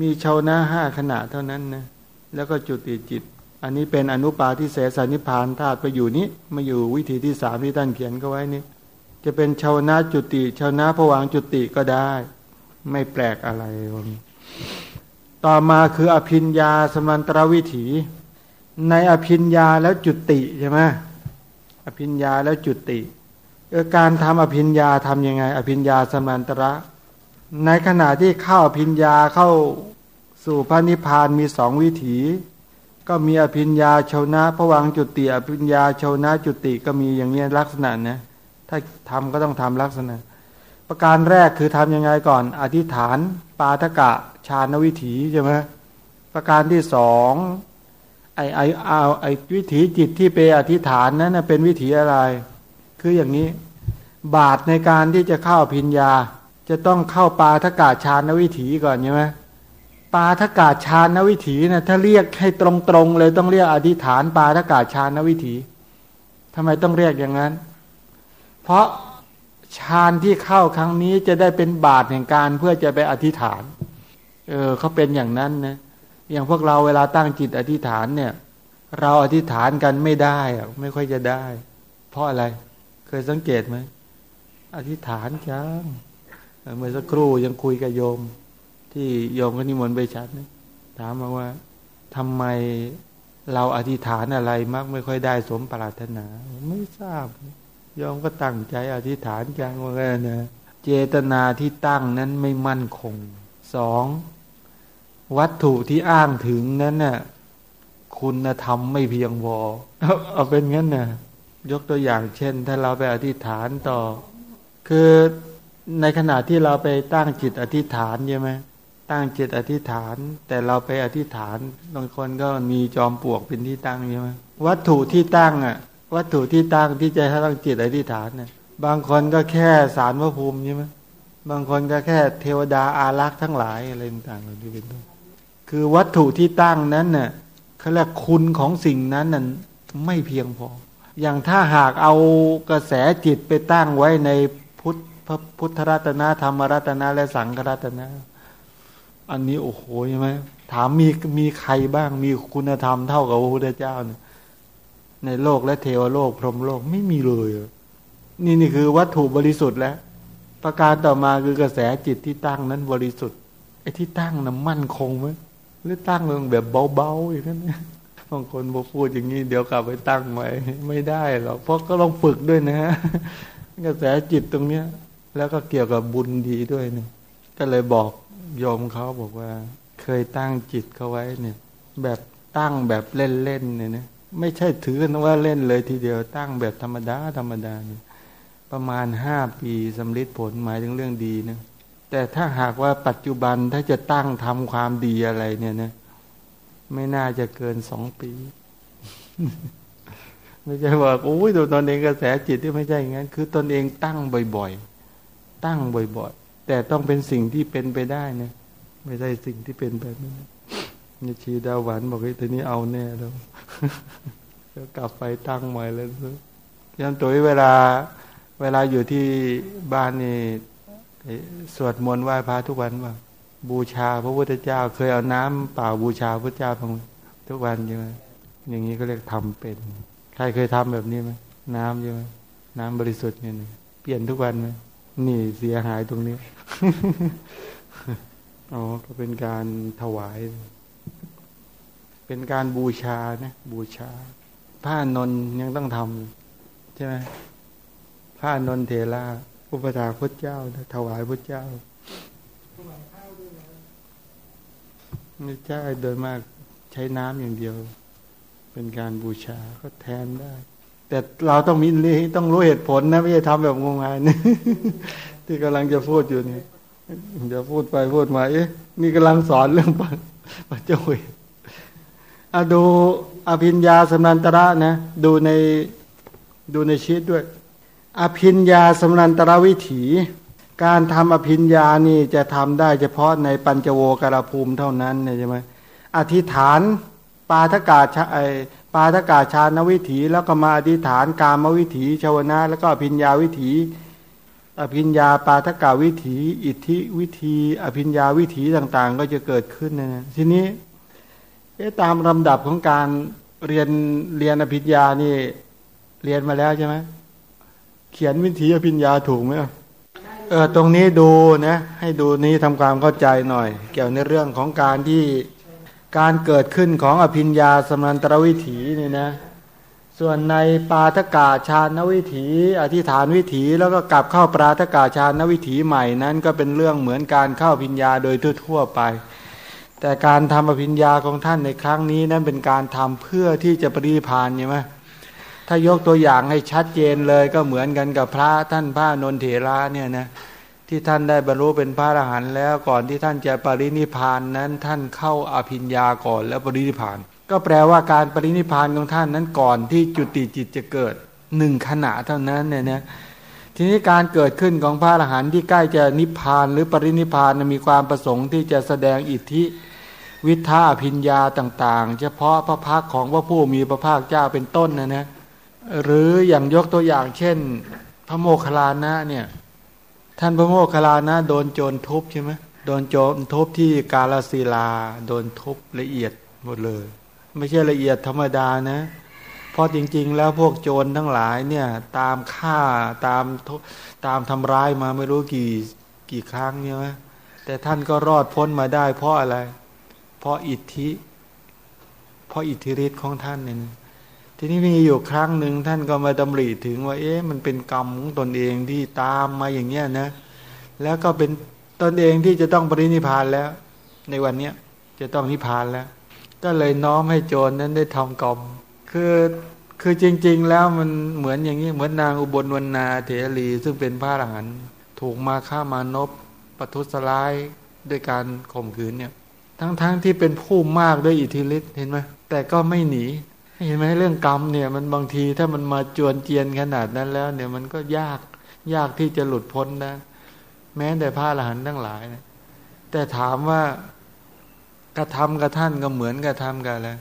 มีชาวนาห้าขณะเท่านั้นนะแล้วก็จุติจิต อันนี้เป็นอนุปาทิเสสนิพานธาตุไปอยู่นี้มาอยู่วิธีที่สามที่ท่านเขียนก็ไว้นี่ จะเป็นชาวนาจุติชาวนาผวังจุติก็ได้ ไม่แปลกอะไร ต่อมาคืออภินยาสมันตรวิถี ในอภินยาแล้วจุติใช่ไหมอภินยาแล้วจุติการทำอภินยาทำยังไง อภินยาสมันตระ ในขณะที่เข้าอภินยาเข้าสู่พระนิพพานมีสองวิถี ก็มีอภินยาชาวนะพระวังจุติ อภินยาชาวนะจุติก็มีอย่างนี้ลักษณะนะ ถ้าทำก็ต้องทำลักษณะ ประการแรกคือทํำยังไงก่อน อธิษฐาน ปาทกะชาณวิถีใช่ไหมประการที่สองไอไอเอาไอวิถีจิตที่ไปอธิษฐานนั้นเป็นวิถีอะไร คืออย่างนี้ บาทในการที่จะเข้าพิญญา จะต้องเข้าปาทกาชานวิถีก่อนใช่ไหมปาทกาชานวิถีนะถ้าเรียกให้ตรงๆเลยต้องเรียกอธิษฐาน ปาทกาชานวิถีทำไมต้องเรียกอย่างนั้น เพราะฌานที่เข้าครั้งนี้จะได้เป็นบาทแห่งการเพื่อจะไปอธิษฐาน เออเขาเป็นอย่างนั้นนะอย่างพวกเราเวลาตั้งจิตอธิษฐานเนี่ย เราอธิษฐานกันไม่ได้อะไม่ค่อยจะได้ เพราะอะไร เคยสังเกตไหมอธิษฐานจังเมื่อสักครู่ยังคุยกับโยม ที่โยมก็นิมนต์ไปชัดนะถามมาว่าทำไมเราอธิษฐานอะไรมักไม่ค่อยได้สมปรารถนา ไม่ทราบโยอมก็ตั้งใจอธิษฐานจังว่าไงนะเจตนาที่ตั้งนั้นไม่มั่นคงสองวัตถุที่อ้างถึงนั้นน่ะคุณธรรมไม่เพียงพอเอาเป็นงั้นน่ะยกตัวอย่างเช่น ถ้าเราไปอธิษฐานต่อ คือในขณะที่เราไปตั้งจิตอธิษฐานใช่ไหมตั้งจิตอธิษฐาน แต่เราไปอธิษฐานบางคนก็มีจอมปลวกเป็นที่ตั้งใช่ไหมวัตถุที่ตั้งอะ วัตถุที่ตั้งที่ใจะตั้งจิตอธิษฐานเนี่ยบางคนก็แค่สารพระภูมิใช่ไหมบางคนก็แค่เทวดาอารักษ์ทั้งหลายอะไรต่างๆเหล่านี้เป็นต้นคือวัตถุที่ตั้งนั้นน่ะเขาเรียกคุณของสิ่งนั้นนั้นไม่เพียงพอ อย่างถ้าหากเอากระแสจิตไปตั้งไว้ในพุทธพุทธรัตนะธรรมรัตนะและสังฆรัตนะ อันนี้โอ้โหใช่ไหมถามมีมีใครบ้างมีคุณธรรมเท่ากับพระพุทธเจ้าเนี่ย ในโลกและเทวโลก พรหมโลกไม่มีเลย นี่นี่คือวัตถุบริสุทธิ์แล้ว ประการต่อมาคือกระแสจิตที่ตั้งนั้นบริสุทธิ์ไอ้ที่ตั้งนั้นมั่นคงไหมหรือตั้งลงแบบเบาๆอย่างนั้นบางคนพอพูดอย่างนี้เดี๋ยวกลับไปตั้งใหม่ไม่ได้หรอกเพราะก็ต้องฝึกด้วยนะฮะกระแสจิตตรงเนี้ย แล้วก็เกี่ยวกับบุญดีด้วยเนี่ยก็เลยบอกโยมเขาบอกว่า เคยตั้งจิตเขาไว้เนี่ย แบบตั้งแบบเล่นๆเนี่ยนะ ไม่ใช่ถือกันว่าเล่นเลยทีเดียวตั้งแบบธรรมดาธรรมดาเนี่ยประมาณห้าปีสำลิดผลหมายถึงเรื่องดีนะแต่ถ้าหากว่าปัจจุบันถ้าจะตั้งทำความดีอะไรเนี่ยนะไม่น่าจะเกินสองปี ไม่ใช่ว่าโอ้ยตัวตนเองกระแสจิตที่ไม่ใช่อย่างนั้น คือตนเองตั้งบ่อยๆ ตั้งบ่อยๆ แต่ต้องเป็นสิ่งที่เป็นไปได้นะไม่ใช่สิ่งที่เป็นไปไม่ได้ นี่ชีดาหวันบอกว่าทีนี้เอาแน่แล้วก็กลับไปตั้งใหม่แล้วยันตัวเวลา เวลาอยู่ที่บ้านนี่สวดมนต์ไหว้พระทุกวันว่าบูชาพระพุทธเจ้า เคยเอาน้ำเปล่าบูชาพระเจ้าทุกวันใช่ไหมอย่างนี้ก็เรียกทำเป็น ใครเคยทำแบบนี้ไหมน้ำใช่ไหมน้ำบริสุทธิ์เนี่ยเปลี่ยนทุกวันไหมนี่เสียหายตรงนี้อ๋อก็เป็นการถวาย เป็นการบูชานะบูชา ผ้านนยังต้องทำใช่ไหมผ้านนเทระอุปถาพระเจ้าถวายพระเจ้าไม่ใช่โดยมากใช้น้ำอย่างเดียว เป็นการบูชาก็แทนได้ แต่เราต้องมีต้องรู้เหตุผลนะไม่ใช่ทำแบบงมงายนะที่กำลังจะพูดอยู่นี่จะพูดไปพูดมาเอ๊ะนี่กำลังสอนเรื่องปัจปัจจุบัน อดูอภิญญาสนันตระนะ ดูในดูในชีตด้วย อภิญญาสนันตระวิถี การทำอภิญญานี่จะทำได้เฉพาะในปัญจโวการภูมิเท่านั้นนะใช่ไหมอธิษฐานปาทกาชาไอปาทกาชานวิถี แล้วก็มาอธิษฐานกามวิถีชาวนะแล้วก็อภิญญาวิถี อภิญญาปาทกาวิถี อิทธิวิธี อภิญญาวิถีต่างๆ ก็จะเกิดขึ้นนะทีนี้ ตามลำดับของการเรียนเรียนอภิญญานี่ เรียนมาแล้วใช่ไหมเขียนวิธีอภิญญาถูกไหมเออตรงนี้ดูนะให้ดูนี้ทำความเข้าใจหน่อย เกี่ยวในเรื่องของการที่การเกิดขึ้นของอภิญญาสมันตรวิถีนี่นะ ส่วนในปาทกาชาณวิถี อธิฐานวิถีแล้วก็กลับเข้าปาทกาชาณวิถีใหม่นั้น ก็เป็นเรื่องเหมือนการเข้าอภิญญาโดยทั่วๆไป แต่การทำอภิญญาของท่านในครั้งนี้นั้นเป็นการทำเพื่อที่จะปริพานใช่ไหมถ้ายกตัวอย่างให้ชัดเจนเลยก็เหมือนกันกับพระท่านพระนนเถระเนี่ยนะที่ท่านได้บรรลุเป็นพระอรหันต์แล้วก่อนที่ท่านจะปรินิพานนั้นท่านเข้าอภิญญาก่อนแล้วปรินิพาน ก็แปลว่าการปรินิพานของท่านนั้นก่อนที่จุติจิตจะเกิดหนึ่งขณะเท่านั้นเนี่ยนะ ทีนี้การเกิดขึ้นของพระอรหันต์ที่ใกล้จะนิพพานหรือปรินิพพานมีความประสงค์ที่จะแสดงอิทธิวิทาพิญญาต่าง ๆ เฉพาะพระพักของพระผู้มีพระภาคเจ้าเป็นต้นนะนะหรืออย่างยกตัวอย่างเช่น พระโมคคัลลานะเนี่ยท่านพระโมคคัลลานะโดนโจรทุบใช่ไหมโดนโจรทุบที่กาลสีลา โดนทุบละเอียดหมดเลย ไม่ใช่ละเอียดธรรมดานะ เพราะจริง ๆ แล้วพวกโจรทั้งหลายเนี่ยตามฆ่าตามตามทำร้ายมาไม่รู้กี่กี่ครั้งเนี่ยแต่ท่านก็รอดพ้นมาได้ เพราะอะไร เพราะอิทธิ เพราะอิทธิฤทธิ์ของท่านเนี่ยทีนี้มีอยู่ครั้งหนึ่งท่านก็มาดำริถึงว่า เอ๊ะมันเป็นกรรมของตนเองที่ตามมาอย่างเงี้ยนะ แล้วก็เป็นตนเองที่จะต้องปรินิพานแล้ว ในวันเนี้ยจะต้องนิพานแล้ว ก็เลยน้อมให้โจรนั้นได้ทำกรรม คือคือจริง ๆ แล้วมันเหมือนอย่างนี้เหมือนนางอุบลวรรณาเถรีซึ่งเป็นพระอรหันต์ถูกมาฆ่ามานบปทุสลายด้วยการข่มขืนเนี่ย ทั้งๆทที่เป็นผู้มากด้วยอิทธิฤทธิ์เห็นไหมแต่ก็ไม่หนี เห็นไหมเรื่องกรรมเนี่ย มันบางทีถ้ามันมาจวนเจียนขนาดนั้นแล้ว เนี่ยมันก็ยากยากที่จะหลุดพ้นนะแม้แต่พระอรหันต์ทั้งหลายนะแต่ถามว่ากระทำกับท่านก็เหมือนกระทำกันแล้ว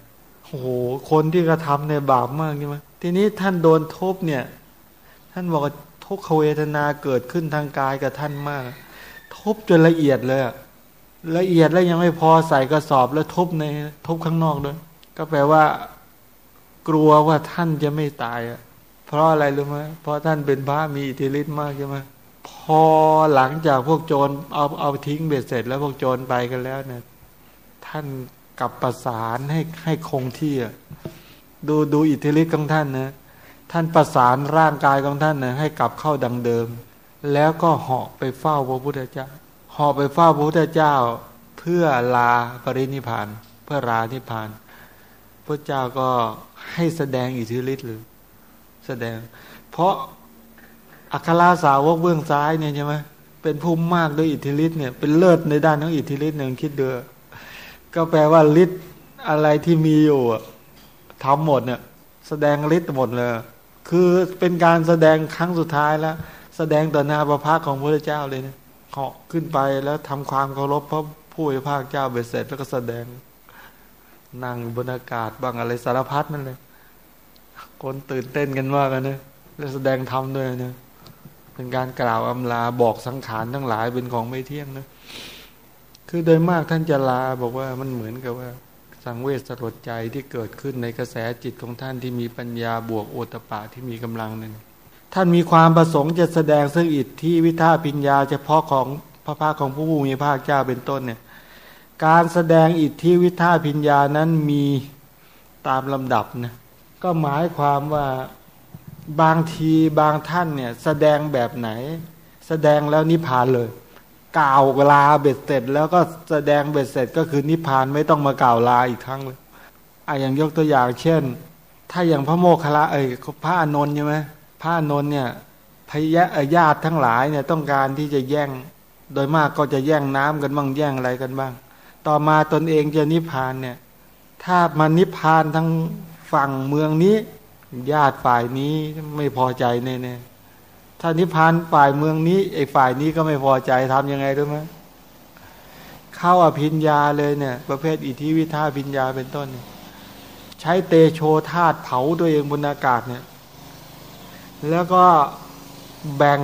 อ้โหคนที่กระทำเนี่ยบาปมากใช่ไหมทีนี้ท่านโดนทุบเนี่ย ท่านบอกทุกขเวทนาเกิดขึ้นทางกายกับท่านมาก ทุบจนละเอียดเลยละเอียดแล้วยังไม่พอใส่กระสอบแล้วทุบในทุบข้างนอกด้วยก็แปลว่า กลัวว่าท่านจะไม่ตายอะเพราะอะไรรู้ไหมเพราะท่านเป็นพระมีอิทธิฤทธิ์มากใช่ไหมพอหลังจากพวกโจรเอาเอาทิ้งเบ็ดเสร็จแล้วพวกโจรไปกันแล้วเนี่ยท่าน กับประสานให้ให้คงที่ดูดูอิทธิฤทธิ์ของท่านนะท่านประสานร่างกายของท่านนะให้กลับเข้าดังเดิม แล้วก็เหาะไปเฝ้าพระพุทธเจ้าเหาะไปเฝ้าพระพุทธเจ้า เพื่อลาปรินิพาน เพื่อรานิพานพระเจ้าก็ให้แสดงอิทธิฤทธิ์หรือแสดง เพราะอัคราสาวกเบื้องซ้ายเนี่ยใช่ไหมเป็นภูมิมากด้วยอิทธิฤทธิ์เนี่ยเป็นเลิศในด้านของอิทธิฤทธิ์หนึ่งคิดเดือ ก็แปลว่าฤทธิ์อะไรที่มีอยู่ทำหมดเนี่ย แสดงฤทธิ์หมดเลย คือเป็นการแสดงครั้งสุดท้ายแล้ว แสดงต่อหน้าพระพักของพระเจ้าเลยเนี่ยเหาะขึ้นไปแล้วทำความเคารพพระผู้พระภาคเจ้าเบ็ดเสร็จแล้วก็แสดงนั่งบนอากาศบางอะไรสารพัดนั่นเลยคนตื่นเต้นกันมากนะแล้วแสดงธรรมด้วยนะเป็นการกล่าวอำลาบอกสังขารทั้งหลายเป็นของไม่เที่ยงนะ คือโดยมากท่านจะลาบอกว่ามันเหมือนกับว่า สังเวชสลดใจที่เกิดขึ้นในกระแสจิตของท่านที่มีปัญญาบวกโอตปะที่มีกำลังนั้นท่านมีความประสงค์จะแสดงซึ่งอิทธิวิทาปิญญาเฉพาะของพระภาคของผู้มีภาคเจ้าเป็นต้นเนี่ยการแสดงอิทธิวิทาพิญญานั้นมีตามลำดับนะก็หมายความว่าบางทีบางท่านเนี่ยแสดงแบบไหน แสดงแล้วนิพพานเลย กล่าวลาเบ็ดเสร็จ แล้วก็แสดงเบ็ดเสร็จก็คือนิพพานไม่ต้องมากล่าวลาอีกครั้งเลยอะอย่างยกตัวอย่างเช่น ถ้าอย่างพระโมคคัลลาเอ้ยพระอนนท์ใช่ไหมพระอนนท์เนี่ยพยะญาติทั้งหลายเนี่ยต้องการที่จะแย่ง โดยมากก็จะแย่งน้ำกันบ้างแย่งอะไรกันบ้าง ต่อมาตนเองจะนิพพานเนี่ย ถ้ามันนิพพานทั้งฝั่งเมืองนี้ ญาติฝ่ายนี้ไม่พอใจแน่ๆ ถ้านิพพานฝ่ายเมืองนี้ไอ้ฝ่ายนี้ก็ไม่พอใจทำยังไงรู้ไหมเข้าอภิญญาเลยเนี่ย ประเภทอิทธิวิทาภิญญาเป็นต้นเนี่ยใช้เตโชธาตเผาตัวเองบนอากาศเนี่ย แล้วก็แบ่ง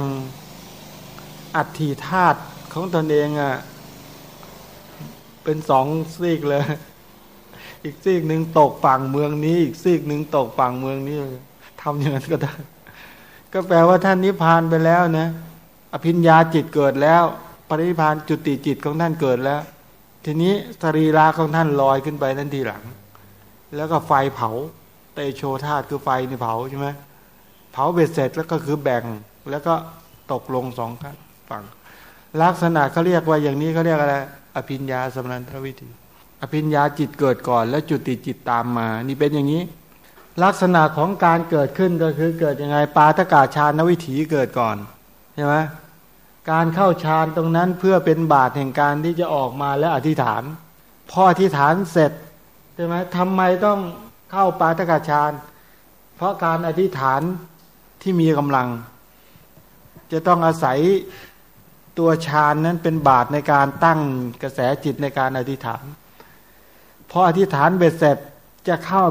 อัฐิธาตุของตนเองอะ่ะเป็นสองซีกเลย อีกซีกหนึ่งตกฝั่งเมืองนี้ อีกซีกหนึ่งตกฝั่งเมืองนี้ทำอย่างนั้นก็ได้ ก็แปลว่าท่านนิพพานไปแล้วนะอภิญญาจิตเกิดแล้ว ปรินิพานจุติจิตของท่านเกิดแล้ว ทีนี้สรีระของท่านลอยขึ้นไปนั่นทีหลัง แล้วก็ไฟเผาเตโชธาตุคือไฟในเผาใช่ไหมเผาเบ็ดเสร็จแล้วก็คือแบ่งแล้วก็ตกลงสองข้างฝั่งลักษณะเขาเรียกว่าอย่างนี้เขาเรียกอะไรอภิญญาสมนันทวิธี อภิญญาจิตเกิดก่อน แล้วจุติจิตตามมา นี่เป็นอย่างนี้ ลักษณะของการเกิดขึ้นก็คือเกิดยังไง ปาทกาชานวิถีเกิดก่อนใช่ไหมการเข้าฌานตรงนั้นเพื่อเป็นบาตแห่งการที่จะออกมาและอธิษฐาน พออธิษฐานเสร็จใช่ไหมทำไมต้องเข้าปาทกาชานเพราะการอธิษฐานที่มีกำลัง จะต้องอาศัยตัวฌานนั้นเป็นบาตในการตั้งกระแสจิตในการอธิษฐานพออธิษฐานเบ็ดเสร็จจะเข้า